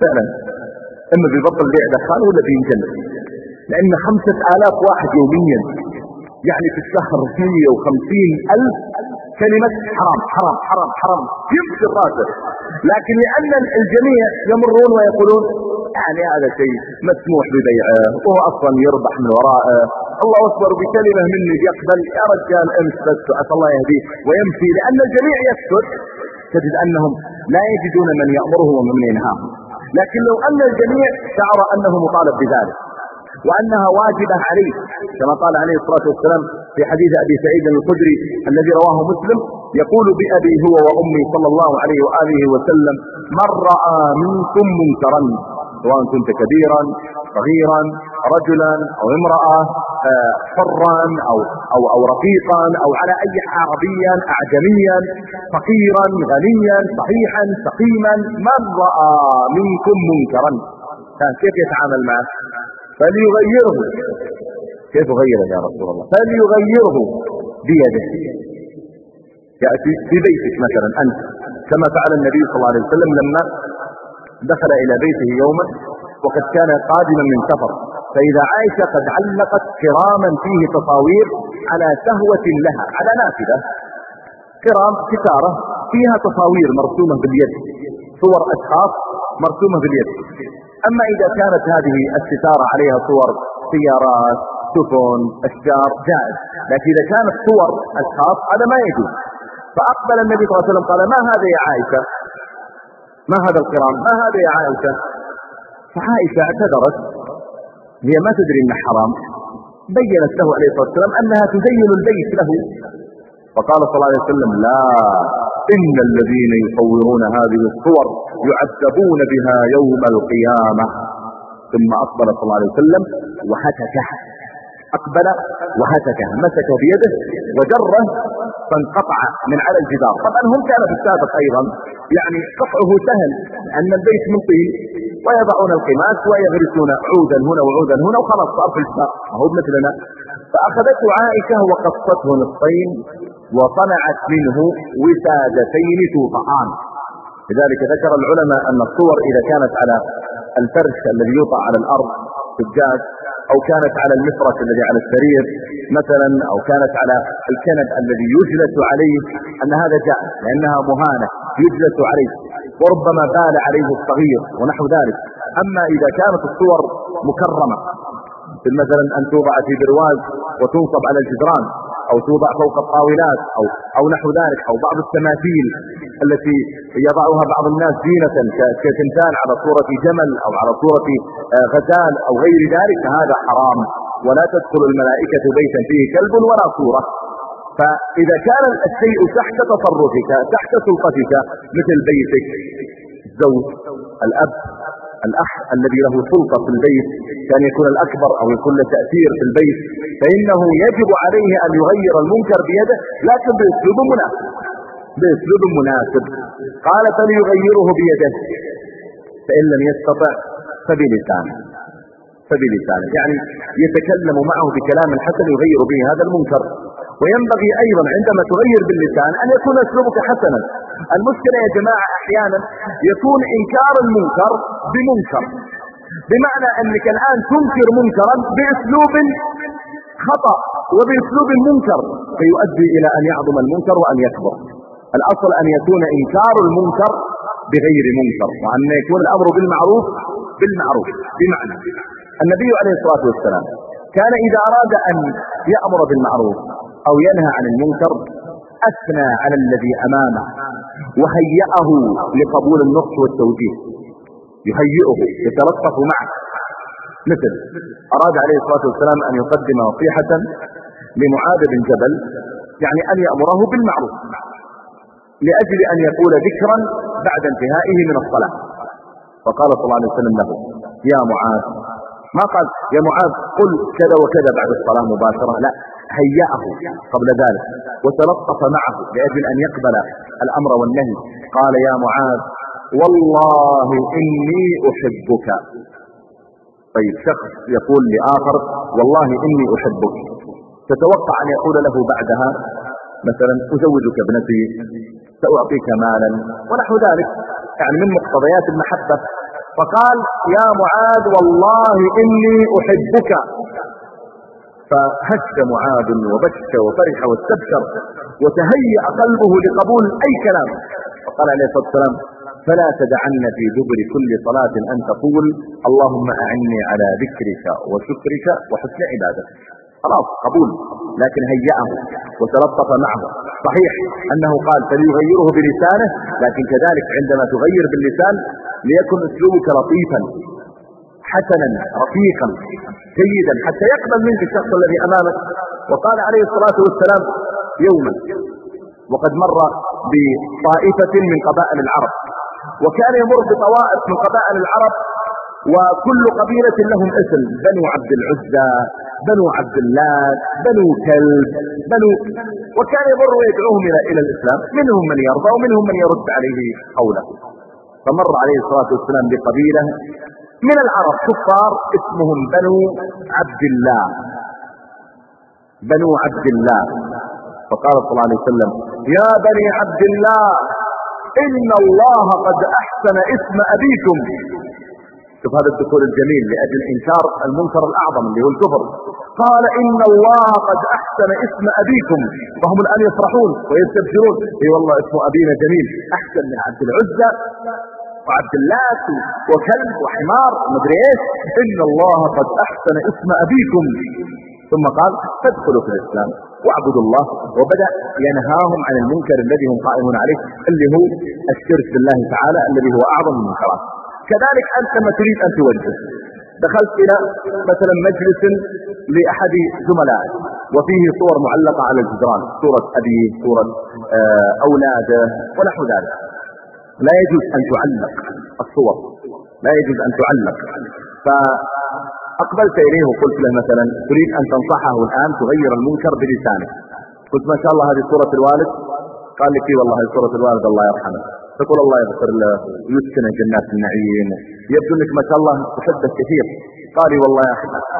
A: فعلا. إما بيبطل بيع دخان ولا بينجن. لأن خمسة آلاف واحد يوميا يعني في الشهر 150 ألف كلمة حرام حرام حرام حرام يمشي الراسل لكن لأن الجميع يمرون ويقولون يعني هذا شيء مسموح ببيعه وهو أصلا يربح من وراءه الله أكبر بكلمة مني يقبل يا رجال امس بس عسى الله يهديه ويمشي. لأن الجميع يسكت تجد أنهم لا يجدون من يأمره ومن ينهاه لكن لو أن الجميع شعر أنه مطالب بذلك وأنها واجبة عليه كما قال عليه الصلاة والسلام في حديث أبي سعيد الخدري الذي رواه مسلم يقول بأبي هو وأمي صلى الله عليه وآله وسلم من رأى منكم منكرا سواء كنت كبيرا صغيرا رجلا أو امرأة آه، حرا أو, أو, أو رقيقا أو على أي عربيا أعجميا فقيرا غنيا صحيحا سقيما من رأى منكم منكرا؟ كيف يتعامل معه؟ فليغيره. كيف غيره يا رسول الله؟ فليغيره بيده. يأتي في بيتك مثلا أنت كما فعل النبي صلى الله عليه وسلم لما دخل إلى بيته يوما وقد كان قادما من سفر. فإذا عائشة قد علقت كراما فيه تصاوير على سهوة لها على نافذة. كرام ستارة فيها تصاوير مرسومة باليد. صور أشخاص مرسومة باليد. أما إذا كانت هذه الستارة عليها صور سيارات سفن أشجار جائز. لكن إذا كانت صور أشخاص هذا ما يجوز. فأقبل النبي صلى الله عليه وسلم قال ما هذا يا عائشة؟ ما هذا القرآن؟ ما هذا يا عائشة؟ فعائشة اعتذرت. هي ما تدري انه حرام. بينت له عليه الصلاة والسلام أنها تزين البيت له. فقال صلى الله عليه وسلم لا. إن الذين يصورون هذه الصور يعذبون بها يوم القيامة. ثم أقبل صلى الله عليه وسلم وهتكه أقبل وهتكه مسك بيده وجره فانقطع من على الجدار. طبعا هم كان في السابق أيضا يعني قطعه سهل أن البيت من طين ويضعون القماش ويغرسون عودا هنا وعودا هنا وخلاص صار في الشهر هو مثلنا فأخذته عائشة وقصته نصفين وصنعت منه وسادتين توطعان لذلك ذكر العلماء أن الصور إذا كانت على الفرش الذي يوضع على الأرض سجاد أو كانت على المفرش الذي على السرير مثلا أو كانت على الكنب الذي يجلس عليه أن هذا جائز لأنها مهانة يجلس عليه وربما بال عليه الصغير ونحو ذلك. أما إذا كانت الصور مكرمة مثلا أن توضع في برواز وتنصب على الجدران أو توضع فوق الطاولات أو, أو نحو ذلك أو بعض التماثيل التي يضعها بعض الناس زينة كتمثال على صورة جمل أو على صورة آه، غزال أو غير ذلك هذا حرام. ولا تدخل الملائكة بيتا فيه كلب ولا صورة. فإذا كان الشيء تحت تصرفك تحت سلطتك مثل بيتك الزوج الأب الأخ الذي له سلطة في البيت كان يكون الأكبر أو يكون له تأثير في البيت. فإنه يجب عليه أن يغير المنكر بيده. لكن بأسلوب مناسب. بأسلوب مناسب. قال فليغيره بيده. فإن لم يستطع فبلسانه. فبلسانه. يعني يتكلم معه بكلام حسن يغير به هذا المنكر. وينبغي أيضا عندما تغير باللسان أن يكون أسلوبك حسنا. المشكلة يا جماعة أحيانا يكون إنكار المنكر بمنكر. بمعنى أنك الآن تنكر منكرا بأسلوب خطأ وبأسلوب منكر. فيؤدي إلى أن يعظم المنكر وأن يكبر. الأصل أن يكون إنكار المنكر بغير منكر وأن يكون الأمر بالمعروف بالمعروف. بمعنى النبي عليه الصلاة والسلام كان إذا أراد أن يأمر بالمعروف أو ينهى عن المنكر أثنى على الذي أمامه وهيأه لقبول النصح والتوجيه. يهيئه يتلطف معه. مثل أراد عليه الصلاة والسلام أن يقدم نصيحة لمعاذ بن جبل يعني أن يأمره بالمعروف لأجل أن يقول ذكرا بعد انتهائه من الصلاة. فقال صلى الله عليه وسلم له يا معاذ ما قال يا معاذ قل كذا وكذا بعد الصلاة مباشرة. لا هيأه قبل ذلك وتلطف معه لأجل أن يقبل الأمر والنهي. قال يا معاذ والله إني أحبك. طيب شخص يقول لآخر والله إني أحبك. تتوقع أن يقول له بعدها مثلا أزوجك ابنتي سأعطيك مالا. ونحو ذلك يعني من مقتضيات المحبة. فقال يا معاذ والله إني أحبك. فهش معاذ وبك وفرح واستبشر وتهيأ قلبه لقبول أي كلام. فقال عليه الصلاة والسلام فلا تدعن في دبر كل صلاة أن تقول اللهم أعني على ذكرك وشكرك وحسن عبادتك. خلاص قبول. لكن هيأه وتلطف معه. صحيح أنه قال فليغيره بلسانه لكن كذلك عندما تغير باللسان ليكن أسلوبك لطيفا حسنا رفيقا جيدا حتى يقبل منك الشخص الذي أمامك. وقال عليه الصلاة والسلام يوما وقد مر بطائفة من قبائل العرب وكان يمر بطوائف من قبائل العرب وكل قبيلة لهم اسم. بنو عبد العزى بنو عبد الله بنو كلب بنو وكان يضر ويدعوهم إلى إلى الإسلام. منهم من يرضى ومنهم من يرد عليه قوله. فمر عليه الصلاة والسلام بقبيلة من العرب كفار اسمهم بنو عبد الله. بنو عبد الله. فقال صلى الله عليه وسلم يا بني عبد الله إن الله قد أحسن اسم أبيكم. شوف هذا الدخول الجميل لأجل إنكار المنكر الأعظم اللي هو الكفر. قال إن الله قد أحسن اسم أبيكم. فهم الآن يفرحون ويستبشرون. إي والله اسم أبينا جميل أحسن من عبد العزة وعبد اللات وكلب وحمار ومدري إيش. إن الله قد أحسن اسم أبيكم. ثم قال فادخلوا في الإسلام واعبدوا الله. وبدأ ينهاهم عن المنكر الذي هم قائمون عليه اللي هو الشرك بالله تعالى الذي هو أعظم المنكرات. كذلك أنت لما تريد أن توجه دخلت إلى مثلا مجلس لأحد زملائك وفيه صور معلقة على الجدران صورة أبيه صورة آه، أولاده ونحو ذلك. لا يجوز أن تعلق الصور. لا يجوز أن تعلق. فأقبلت إليه وقلت له مثلا تريد أن تنصحه الآن تغير المنكر بلسانك قلت ما شاء الله هذه صورة الوالد؟ قال لي والله صورة الوالد الله يرحمه. تقول الله يغفر له ويسكن جنات النعيم. يبدو إنك ما شاء الله تحبه كثير. قال والله يا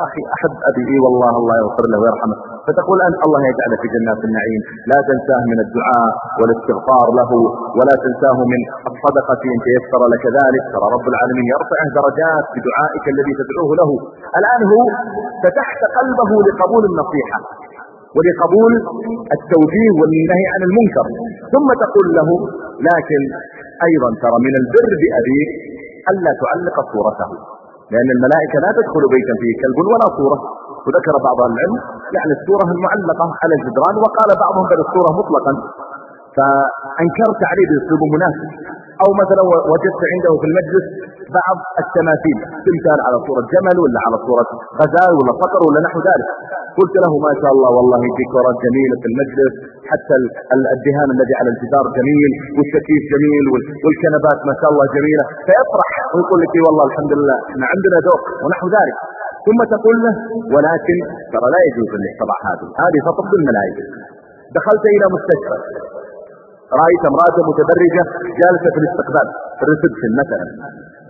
A: أخي أحب أبي إي والله الله يغفر له ويرحمه. فتقول أنت الله يجعله في جنات النعيم. لا تنساه من الدعاء والاستغفار له ولا تنساه من الصدقة إن تيسر لك ذلك. ترى رب العالمين يرفعه درجات بدعائك الذي تدعوه له. الآن هو فتحت قلبه لقبول النصيحة. ولقبول التوجيه والنهي عن المنكر. ثم تقول له لكن أيضا ترى من البر بأبيك ألا تعلق صورته لأن الملائكة لا تدخل بيتا فيه كلب ولا صورة. وذكر بعض العلم يعني الصورة المعلقة على الجدران وقال بعضهم بل الصورة مطلقا. فأنكرت عليه باسلوب مناسب أو مثلا وجدت عنده في المجلس بعض التماثيل تمثال على صورة جمل ولا على صورة غزال ولا صقر ولا نحو ذلك. قلت له ما شاء الله والله ديكورات جميلة في المجلس حتى الدهان الذي على الجدار جميل والتكييف جميل والكنبات ما شاء الله جميلة. فيفرح ويقول لك والله الحمد لله إحنا عندنا ذوق ونحو ذلك. ثم تقول له ولكن ترى لا يجوز انك تضع هذه هذه فقط الملائكة دخلت إلى مستشفى. رأيت امرأة متدرجة جالسة في الاستقبال في الريسبشن مثلا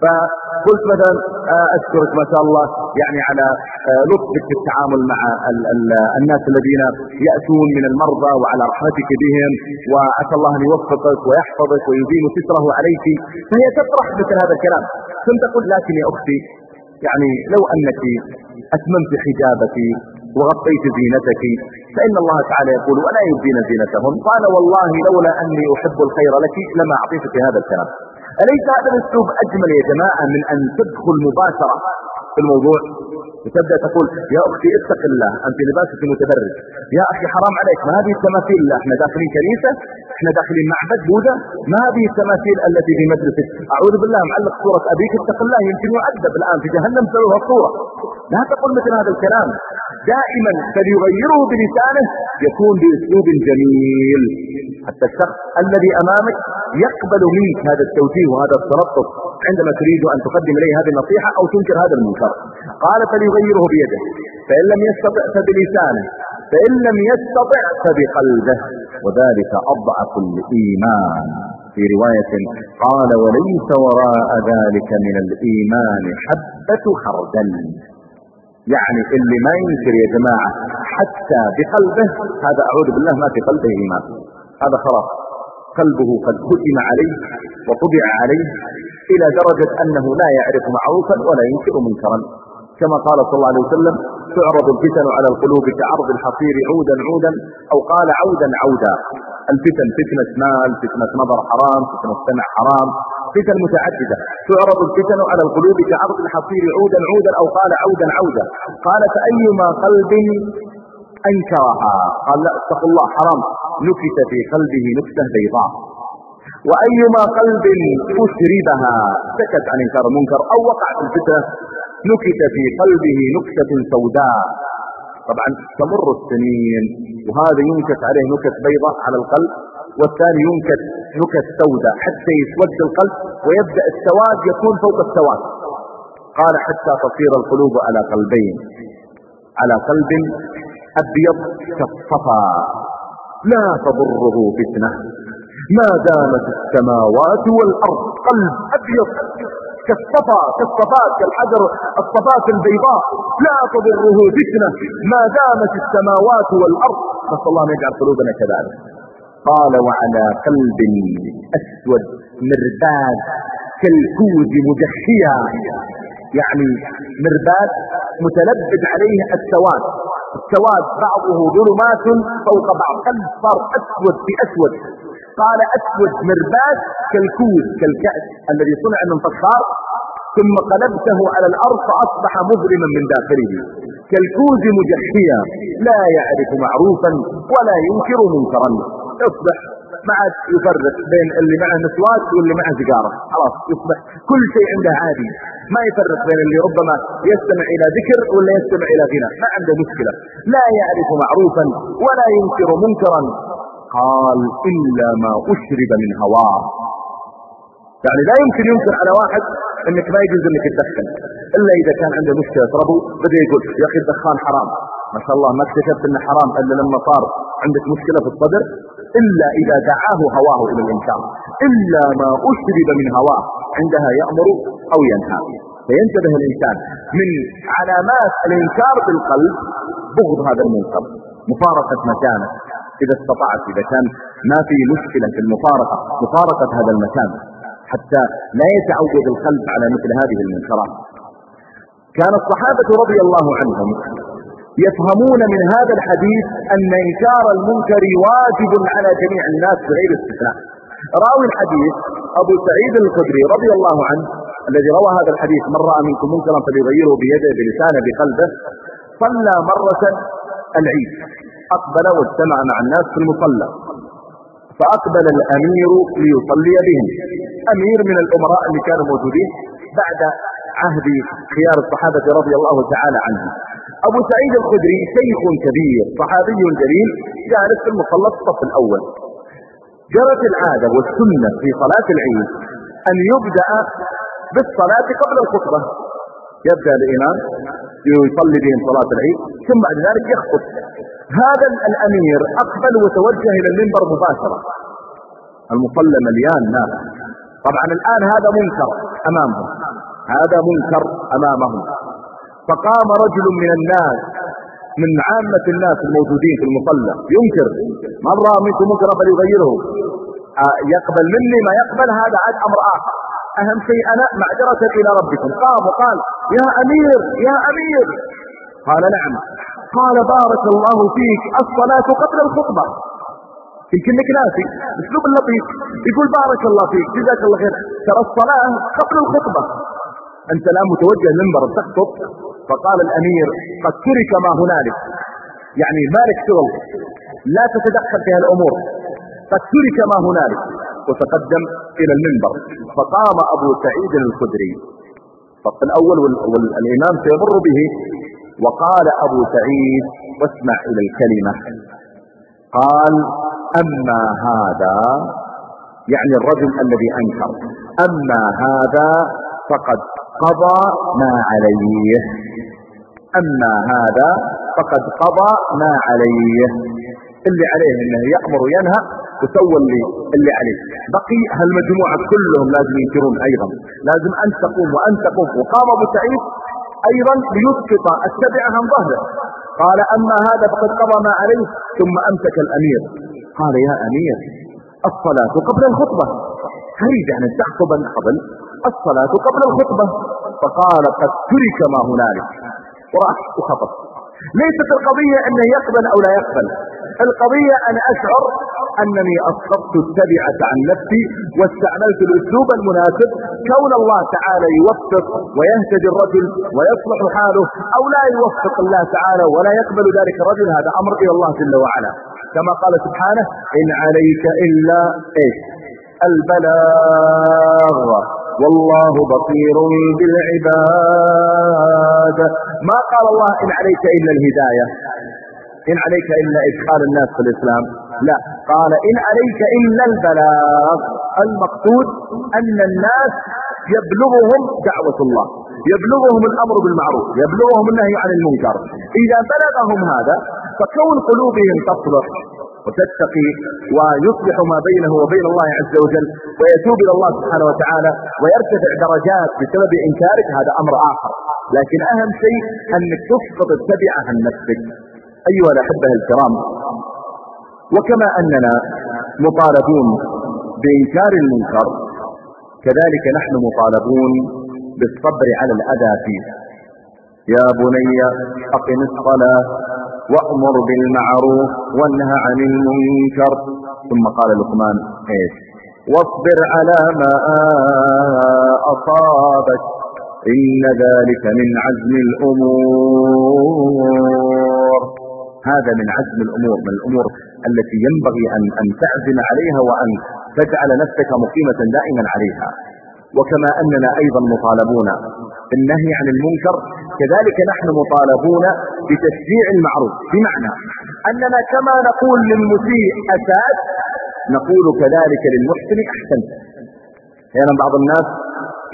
A: فقلت مثلا آه، أشكرك ما شاء الله يعني على آه، لطفك في التعامل مع ال ال الناس الذين يأتون من المرضى وعلى رحمتك بهم وعسى الله أن يوفقك ويحفظك ويدين ستره عليك. فهي تطرح مثل هذا الكلام. ثم تقول لكن يا أختي يعني لو أنك أتممت حجابك وغطيت زينتك. فإن الله تعالى يقول ولا يبدين زينتهم. قال والله لولا أني أحب الخير لك لما أعطيتك هذا الكلام. أليس هذا الأسلوب أجمل يا جماعة من أن تدخل مباشرة في الموضوع؟ وتبدأ تقول يا أختي اتق الله أنت لباسك متبرج. يا أخي حرام عليك ما هذه التماثيل؟ لا إحنا داخلين كنيسة إحنا داخلين معبد بوذا. ما هذه التماثيل التي في مجلسك؟ أعوذ بالله معلق صورة أبيك اتق الله يمكن يعذب الآن في جهنم سويها الصورة لا تقول مثل هذا الكلام. دائما فليغيره بلسانه يكون بأسلوب جميل. حتى الشخص الذي أمامك يقبل منك هذا التوجيه وهذا التلطف عندما تريد أن تقدم إليه هذه النصيحة أو تنكر هذا المنكر. قال فليغيره بيده. فإن لم يستطع فبلسانه. فإن لم يستطع فبقلبه. وذلك أضعف الإيمان. في رواية قال وليس وراء ذلك من الإيمان حبة خردل. يعني اللي ما ينكر يا جماعة حتى بقلبه هذا أعوذ بالله ما في قلبه إيمان. هذا خلاص قلبه قد ختم عليه وطبع عليه إلى درجة أنه لا يعرف معروفا ولا ينكر منكرا. كما قال صلى الله عليه وسلم تعرض الفتن على القلوب كعرض الحصير عودا عودا أو قال عودا عودا. الفتن فتنة مال فتنة نظر حرام فتنة سمع حرام فتن متعددة. تعرض الفتن على القلوب كعرض الحصير عودا عودا أو قال عودا عودا. قال فأيما قلب أنكرها؟ قال لا اتقوا الله حرام. نكت في قلبه نكتة بيضاء. وأيما قلب أشربها سكت عن إنكار المنكر أو وقع في الفتنة نكت في قلبه نكتة سوداء. طبعا تمر السنين وهذا ينكت عليه نكت بيضاء على القلب والثاني ينكت نكت سوداء حتى يسود القلب ويبدأ السواد يكون فوق السواد. قال حتى تصير القلوب على قلبين على قلب أبيض كالصفا. لا تضره فتنة. ما دامت السماوات والأرض قلب أبيض. كالصفا كالصفات كالحجر الصفات البيضاء لا تضره فتنة. ما دامت السماوات والأرض. نسأل الله أن يجعل قلوبنا كذلك. قال وعلى قلب أسود مرباد كالكوز مجحيا يعني مرباد متلبد عليه السواد. السواد بعضه ظلمات فوق بعض. قلب صار أسود في أسود قال أسود مرباد كالكوز كالكأس الذي صنع من فخار ثم قلبته على الأرض فأصبح مظلما من داخله. كالكوز مجحيا لا يعرف معروفا ولا ينكر منكرا. يصبح ما عاد يفرق بين اللي معه مسواك واللي معه سيجارة. خلاص يصبح كل شيء عنده عادي. ما يفرق بين اللي ربما يستمع إلى ذكر ولا يستمع إلى غنى. ما عنده مشكلة. لا يعرف معروفا ولا ينكر منكرا. قال إلا ما أشرب من هواه. يعني لا يمكن ينكر على واحد إنك ما يجوز إنك تدخن. إلا إذا كان عنده مشكلة تربو بدا يقول يا أخي الدخان حرام. ما شاء الله ما اكتشفت إنه حرام إلا لما صار عندك مشكلة في الصدر. إلا إذا دعاه هواه إلى الإنكار إلا ما أشرب من هواه. عندها يأمر أو ينهى. فينتبه الإنسان من علامات الإنكار بالقلب بغض هذا المنكر مفارقة مكانه. إذا استطعت إذا كان ما في مشكلة في المفارقة مفارقة هذا المكان حتى لا يتعود القلب على مثل هذه المنكرات. كان الصحابة رضي الله عنهم يفهمون من هذا الحديث أن إنكار المنكر واجب على جميع الناس بغير استثناء. راوي الحديث أبو سعيد الخدري رضي الله عنه الذي روى هذا الحديث من رأى منكم منكرا فليغيره بيده بلسانه بقلبه صلى مرة العيد. أقبل واجتمع مع الناس في المصلى فأقبل الأمير ليصلي بهم. أمير من الأمراء اللي كانوا موجودين بعد عهد خيار الصحابة رضي الله تعالى عنهم. أبو سعيد الخدري شيخ كبير صحابي جليل جالس في المصلى الصف الأول. جرت العادة والسنة في صلاة العيد أن يبدأ بالصلاة قبل الخطبة. يبدأ الإمام يصلي بهم صلاة العيد ثم بعد ذلك يخطب. هذا الأمير أقبل وتوجه إلى المنبر مباشرة. المصلى مليان ناس طبعا الآن هذا منكر أمامهم هذا منكر أمامهم فقام رجل من الناس من عامة الناس الموجودين في المصلى ينكر. من رأى منكم منكرا فليغيره آه، يقبل مني ما يقبل هذا عاد أمر آخر. أهم شيء أنا معذرة إلى ربكم. قام وقال يا أمير يا أمير. قال نعم. قال بارك الله فيك الصلاة قبل الخطبة. يمكن انك ناسي أسلوب اللطيف. يقول بارك الله فيك جزاك الله خير. ترى الصلاة قبل الخطبة. أنت الان متوجه المنبر تخطب فقال الأمير قد ترك ما هنالك. يعني مالك شغل. لا تتدخل في الأمور قد ترك ما هنالك. وتقدم إلى المنبر. فقام أبو سعيد الخدري. الصف الأول والإمام سيمر به وقال أبو سعيد واسمع إلى الكلمة. قال أما هذا يعني الرجل الذي أنكر أما هذا فقد قضى ما عليه. أما هذا فقد قضى ما عليه. اللي عليه إنه يأمر وينهى وسوى اللي, اللي عليه. بقي هالمجموعة كلهم لازم ينكرون أيضا لازم ان تقوم وان تقوم. وقام أبو سعيد أيضا ليسقط. التبعة عن ظهره. قال أما هذا فقد قضى ما عليه ثم أمسك الأمير. قال يا أمير الصلاة قبل الخطبة. تريد ان تخطب قبل؟ الصلاة قبل الخطبة. فقال قد ترك ما هنالك. وراح وخطب ليست القضية أنه يقبل أو لا يقبل. القضية أنا أشعر أنني اسقطت التبعة عن نفسي واستعملت الأسلوب المناسب كون الله تعالى يوفق ويهتدي الرجل ويصلح حاله أو لا يوفق الله تعالى ولا يقبل ذلك الرجل. هذا أمر إلى الله جل وعلا. كما قال سبحانه إن عليك إلا إيش؟ البلاغ. والله بصير بالعباد. ما قال الله إن عليك إلا الهداية؟ إن عليك إلا إدخال الناس في الإسلام. لا. قال إن عليك إلا البلاغ. المقصود أن الناس يبلغهم دعوة الله. يبلغهم الأمر بالمعروف. يبلغهم النهي عن المنكر. إذا بلغهم هذا فكون قلوبهم تصلح وتتقي ويصلح ما بينه وبين الله عز وجل ويتوب إلى الله سبحانه وتعالى ويرتفع درجات بسبب إنكارك هذا أمر آخر. لكن أهم شيء أنك تسقط التبعة عن نفسك. أيها الأحبة الكرام وكما أننا مطالبون بإنكار المنكر كذلك نحن مطالبون بالصبر على الأذى فيه. يا بني أقم الصلاة وأمر بالمعروف وانهى عن المنكر. ثم قال لقمان إيش؟ واصبر على ما أصابك إن ذلك من عزم الأمور. هذا من عزم الأمور من الأمور التي ينبغي أن, أن تعزم عليها وأن تجعل نفسك مقيمة دائما عليها. وكما أننا أيضا مطالبون بالنهي عن المنكر كذلك نحن مطالبون بتشجيع المعروف. بمعنى أننا كما نقول للمسيء أساد نقول كذلك للمحسن أحسن. يعني بعض الناس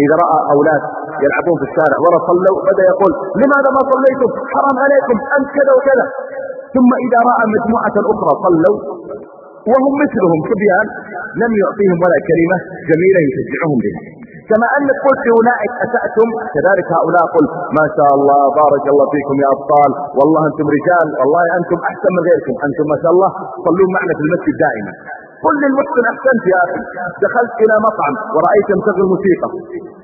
A: إذا رأى أولاد يلعبون في الشارع ولا صلوا بدأ يقول لماذا ما صليتم؟ حرام عليكم أنت كذا وكذا. ثم إذا رأى مجموعة أخرى صلوا وهم مثلهم صبيان لم يعطيهم ولا كلمة جميلة يشجعهم بها. كما أنك قلت لأولئك أسأتم كذلك هؤلاء قل ما شاء الله بارك الله فيكم يا أبطال والله أنتم رجال والله أنتم أحسن من غيركم أنتم ما شاء الله صلون معنا في المسجد دائما. قل للمحسن أحسنت يا أخي دخلت إلى مطعم ورأيت مشغل موسيقى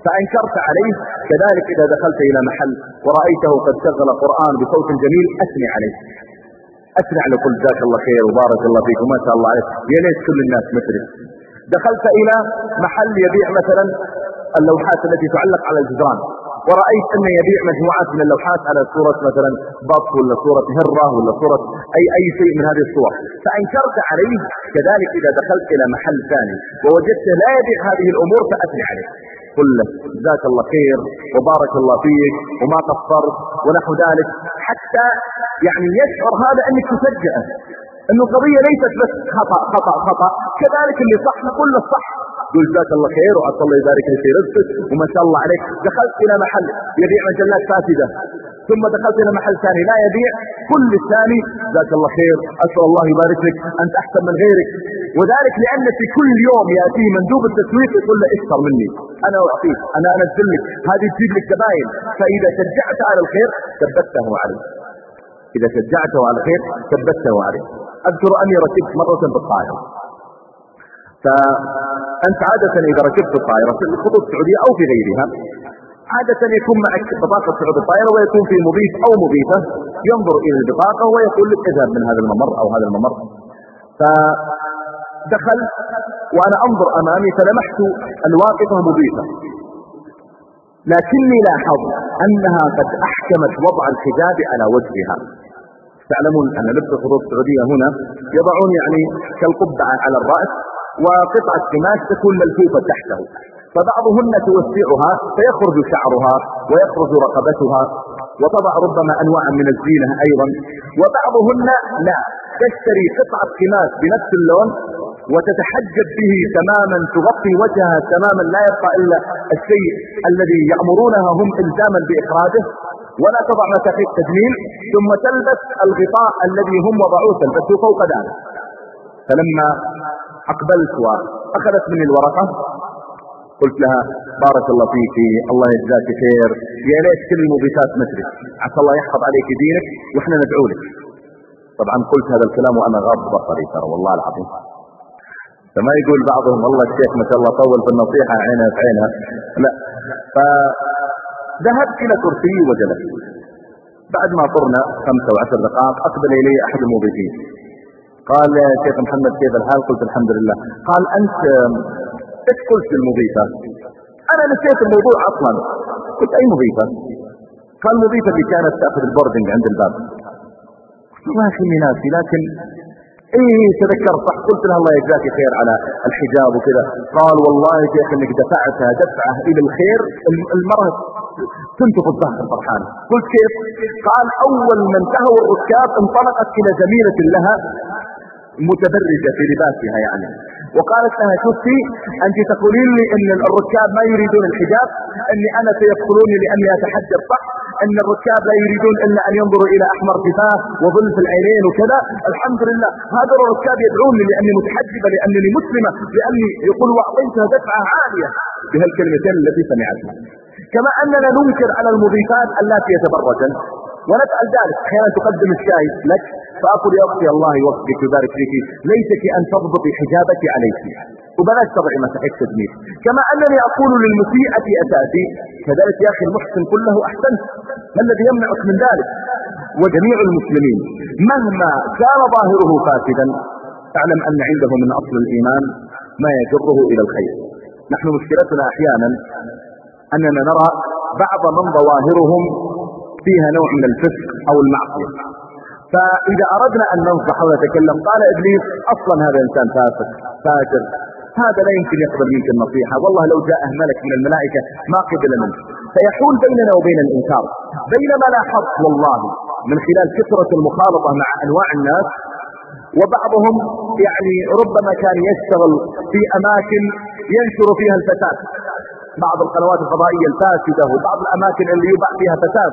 A: فأنكرت عليه كذلك إذا دخلت إلى محل ورأيته قد شغل قرآن بصوت جميل أثني عليه. أثني على قل جزاك الله خير وبارك الله فيك وما شاء الله عليك. يا ليت كل الناس مثلك. دخلت إلى محل يبيع مثلا اللوحات التي تعلق على الجدران. ورأيت أن يبيع مجموعات من اللوحات على صورة مثلا بط ولا صورة هرة ولا صورة أي, أي شيء من هذه الصور. فأنكرت عليه. كذلك إذا دخلت إلى محل ثاني ووجدته لا يبيع هذه الأمور فأثني عليه. قل له جزاك الله خير وبارك الله فيك وما قصرت ونحو ذلك. حتى يعني يشعر هذا أنك تشجعه. أنه القضية ليست بس خطأ خطأ خطأ. كذلك اللي صح نقول له صح. قل جزاك الله خير وعسى الله يبارك لك في رزقك وما شاء الله عليك. دخلت إلى محل يبيع مجلات فاسدة. ثم دخلت إلى محل ثاني. لا يبيع كل الثاني. جزاك الله خير. أسأل الله يبارك لك أنت أحسن من غيرك. وذلك لأن في كل يوم يأتيه مندوب التسويق يقول له اشتر مني. أنا أعطيك أنا أنزل لك. هذه تجيب لك زباين فإذا شجعت على الخير ثبته عليه. إذا شجعته على الخير ثبته عليه. أذكر أني ركبت مرة بالطائرة فأنت عادة إذا ركبت الطائرة في الخطوط السعودية أو في غيرها عادة يكون معك بطاقة صعود الطائرة ويكون في مضيف أو مضيفة ينظر إلى البطاقة ويقول لك إذهب من هذا الممر أو هذا الممر. فدخلت وأنا أنظر أمامي فلمحت الواقفة مضيفة. لكني لاحظت أنها قد أحكمت وضع الحجاب على وجهها. تعلمون أن لبس الخطوط السعودية هنا يضعون يعني كالقبعة على الرأس وقطعة قماش تكون ملفوفة تحته. فبعضهن توسعها فيخرج شعرها ويخرج رقبتها وتضع ربما أنواعا من الزينة أيضا. وبعضهن لا تشتري قطعة قماش بنفس اللون وتتحجب به تماما تغطي وجهها تماما لا يبقى إلا الشيء الذي يأمرونها هم إلزاما بإخراجه. ولا تضع متاخيل تجميل ثم تلبس الغطاء الذي هم وضعوه تلبسه فوق ذلك. فلما أقبلت وأخذت مني الورقة قلت لها بارك الله فيك الله يجزاك خير. يا ليت كل المضيفات مثلك. عسى الله يحفظ عليك دينك وإحنا ندعو لك. طبعا قلت هذا الكلام وأنا غاض بصري ترى والله العظيم. فما يقول بعضهم والله الشيخ ما شاء الله طول في النصيحة عينها في عينها. لا. فذهبت إلى كرسي وجلست. بعد ما طرنا خمسة وعشر دقائق أقبل إلي أحد المضيفين قال يا شيخ محمد كيف الحال؟ قلت الحمد لله. قال أنت إيش قلت للمضيفة أنا نسيت الموضوع أصلا. قلت أي مضيفة؟ قال المضيفة اللي كانت تأخذ البوردنج عند الباب. والله يا أخي ناسي لكن إيه تذكرت صح. قلت لها الله يجزاك خير على الحجاب وكذا. قال والله يا شيخ إنك دفعتها دفعة إلى الخير. المرأة تنتف الظهر فرحانة قلت كيف؟ قال أول ما انتهوا الركاب انطلقت إلى زميلة لها متبرجة في لباسها يعني. وقالت لها شفتي؟ أنت تقولين لي أن الركاب ما يريدون الحجاب أني أنا سيدخلوني لأني أتحجب صح أن الركاب لا يريدون إلا أن ينظروا إلى أحمر كفاه وظل في العينين وكذا. الحمد لله هذا الركاب يدعوني لأني متحجبة لأنني مسلمة لأني يقول وأعطيتها دفعة عالية. بهالكلمتين التي سمعتها. كما أننا ننكر على المضيفات التي يتبرجن ونفعل ذلك. أحيانا تقدم الشاي لك. فأقول يا أختي الله يوفقك ويبارك فيك. ليتك أن تضبطي حجابك عليك. وبلاش تضعي مساحيك تدمير. كما أنني أقول للمسيئة أساسي كذلك يا أخي المحسن كله احسنت ما الذي يمنعك من ذلك؟ وجميع المسلمين مهما كان ظاهره فاسدا اعلم أن عنده من أصل الإيمان ما يجره إلى الخير. نحن مشكلتنا أحيانا أننا نرى بعض من ظواهرهم فيها نوع من الفسق أو المعصية. فإذا أردنا أن ننصح ونتكلم قال إبليس أصلا هذا إنسان فاسق فاجر هذا لا يمكن يقبل منك النصيحة. والله لو جاء ملك من الملائكة ما قبل منك. فيحول بيننا وبين الإنكار. بينما لاحظت والله. من خلال كثرة المخالطة مع أنواع الناس وبعضهم يعني ربما كان يشتغل في أماكن ينشر فيها الفساد. بعض القنوات الفضائية الفاسدة وبعض الأماكن اللي يباع فيها فساد.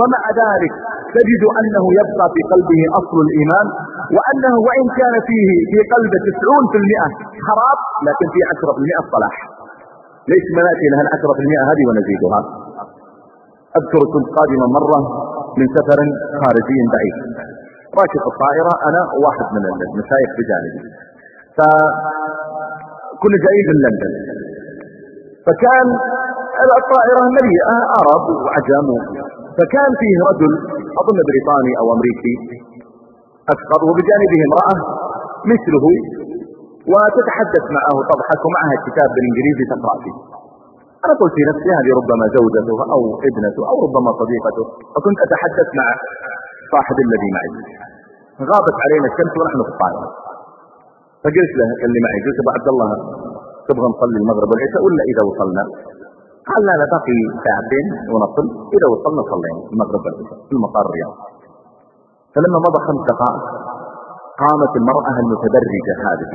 A: ومع ذلك تجد أنه يبقى في قلبه أصل الإيمان وأنه وإن كان فيه في قلبه تسعون في المئة خراب لكن في عشرة في المئة صلاح. ليش ما نأتي لها العشرة في المئة هذه ونزيدها؟ أذكر كنت قادما مرة من سفر خارجي بعيد. راكب الطائرة أنا واحد من المشايخ بجانبي فكنا جايين من لندن. فكان الطائرة مليئة عرب وعجم فكان فيه رجل أظن بريطاني أو أمريكي أكثر وبجانبه امرأة مثله وتتحدث معه تضحك ومعها كتاب بالإنجليزي تقرأ فيه. أنا قلت في نفسي هذه ربما زوجته أو ابنته أو ربما صديقته فكنت أتحدث مع صاحب الذي معي. غابت علينا الشمس ونحن في الطائرة. فقلت له اللي معي قلت أبو عبد الله تبغى نصلي المغرب والعشاء ولا إذا وصلنا؟ قال لا باقي ساعتين ونصل إذا وصلنا صلينا المغرب والعشاء في المطار الرياض. فلما مضى خمس دقائق قامت المرأة المتدرجة هذه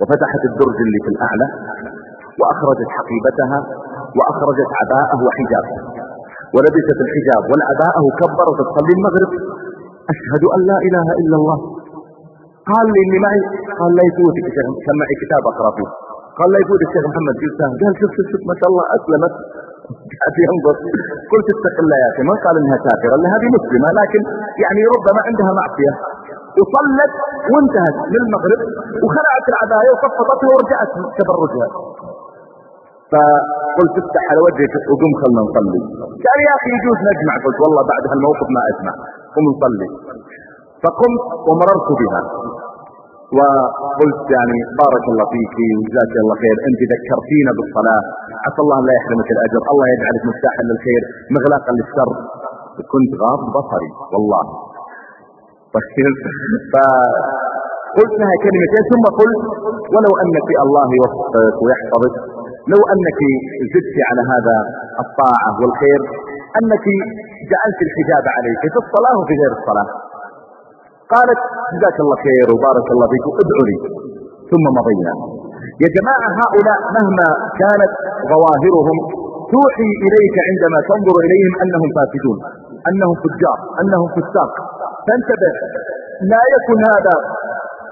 A: وفتحت الدرج اللي في الأعلى وأخرجت حقيبتها وأخرجت عباءه وحجابه. ولبست الحجاب والعباءه وكبرت تصلي المغرب. أشهد أن لا إله إلا الله. قال لي اللي معي. قال لا يفوتك كان معي كتاب أقرأ فيه. قال لا يفوت الشيخ محمد قلت قال شوف شوف شوف ما شاء الله أسلمت. قاعد ينظر. قلت اتق الله يا أخي ما قال إنها كافرة لأن هذه مسلمة لكن يعني ربما عندها معصية. وصلت وانتهت للمغرب وخلعت العباية وخفضتها ورجعت تبرجها. فقلت افتح على وجهك وقم خلنا نصلي. قال يا أخي يجوز نجمع. قلت والله بعد هالموقف ما اجمع قم نصلي. فقمت ومررت بها. وقلت يعني بارك الله فيك وجزاك الله خير. أنت ذكرتينا بالصلاة. عسى الله لا يحرمك الأجر. الله يجعلك مفتاحا للخير مغلاقا للشر. كنت غاض بصري والله. طيب. فقلت لها كلمتين ثم قلت ولو أنك الله يوفقك ويحفظك لو أنك زدت على هذا الطاعة والخير أنك جعلت الحجاب عليك في الصلاة وفي غير الصلاة. قالت جزاك الله خير وبارك الله فيك ادعوا لي. ثم مضينا. يا جماعة هؤلاء مهما كانت ظواهرهم توحي إليك عندما تنظر إليهم أنهم فاسدون أنهم فجار أنهم فساق. فانتبه لا يكن هذا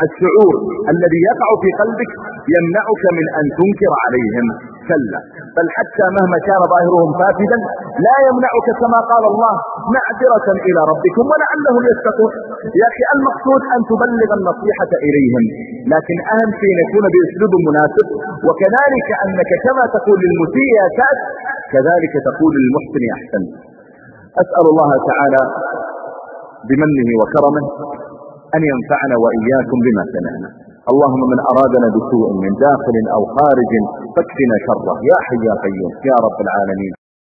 A: الشعور الذي يقع في قلبك يمنعك من أن تنكر عليهم. كلا بل حتى مهما كان ظاهرهم فاسدا لا يمنعك كما قال الله معذرة إلى ربكم ولعلهم يتقون. يا أخي المقصود أن تبلغ النصيحة إليهم. لكن أهم شيء يكون بأسلوب مناسب. وكذلك أنك كما تقول للمسيء يا كاس كذلك تقول للمحسن أحسن. أسأل الله تعالى بمنه وكرمه أن ينفعنا وإياكم بما سمعنا. اللهم من أرادنا بسوء من داخل أو خارج فاكفنا شره. يا حي يا قيوم يا رب العالمين.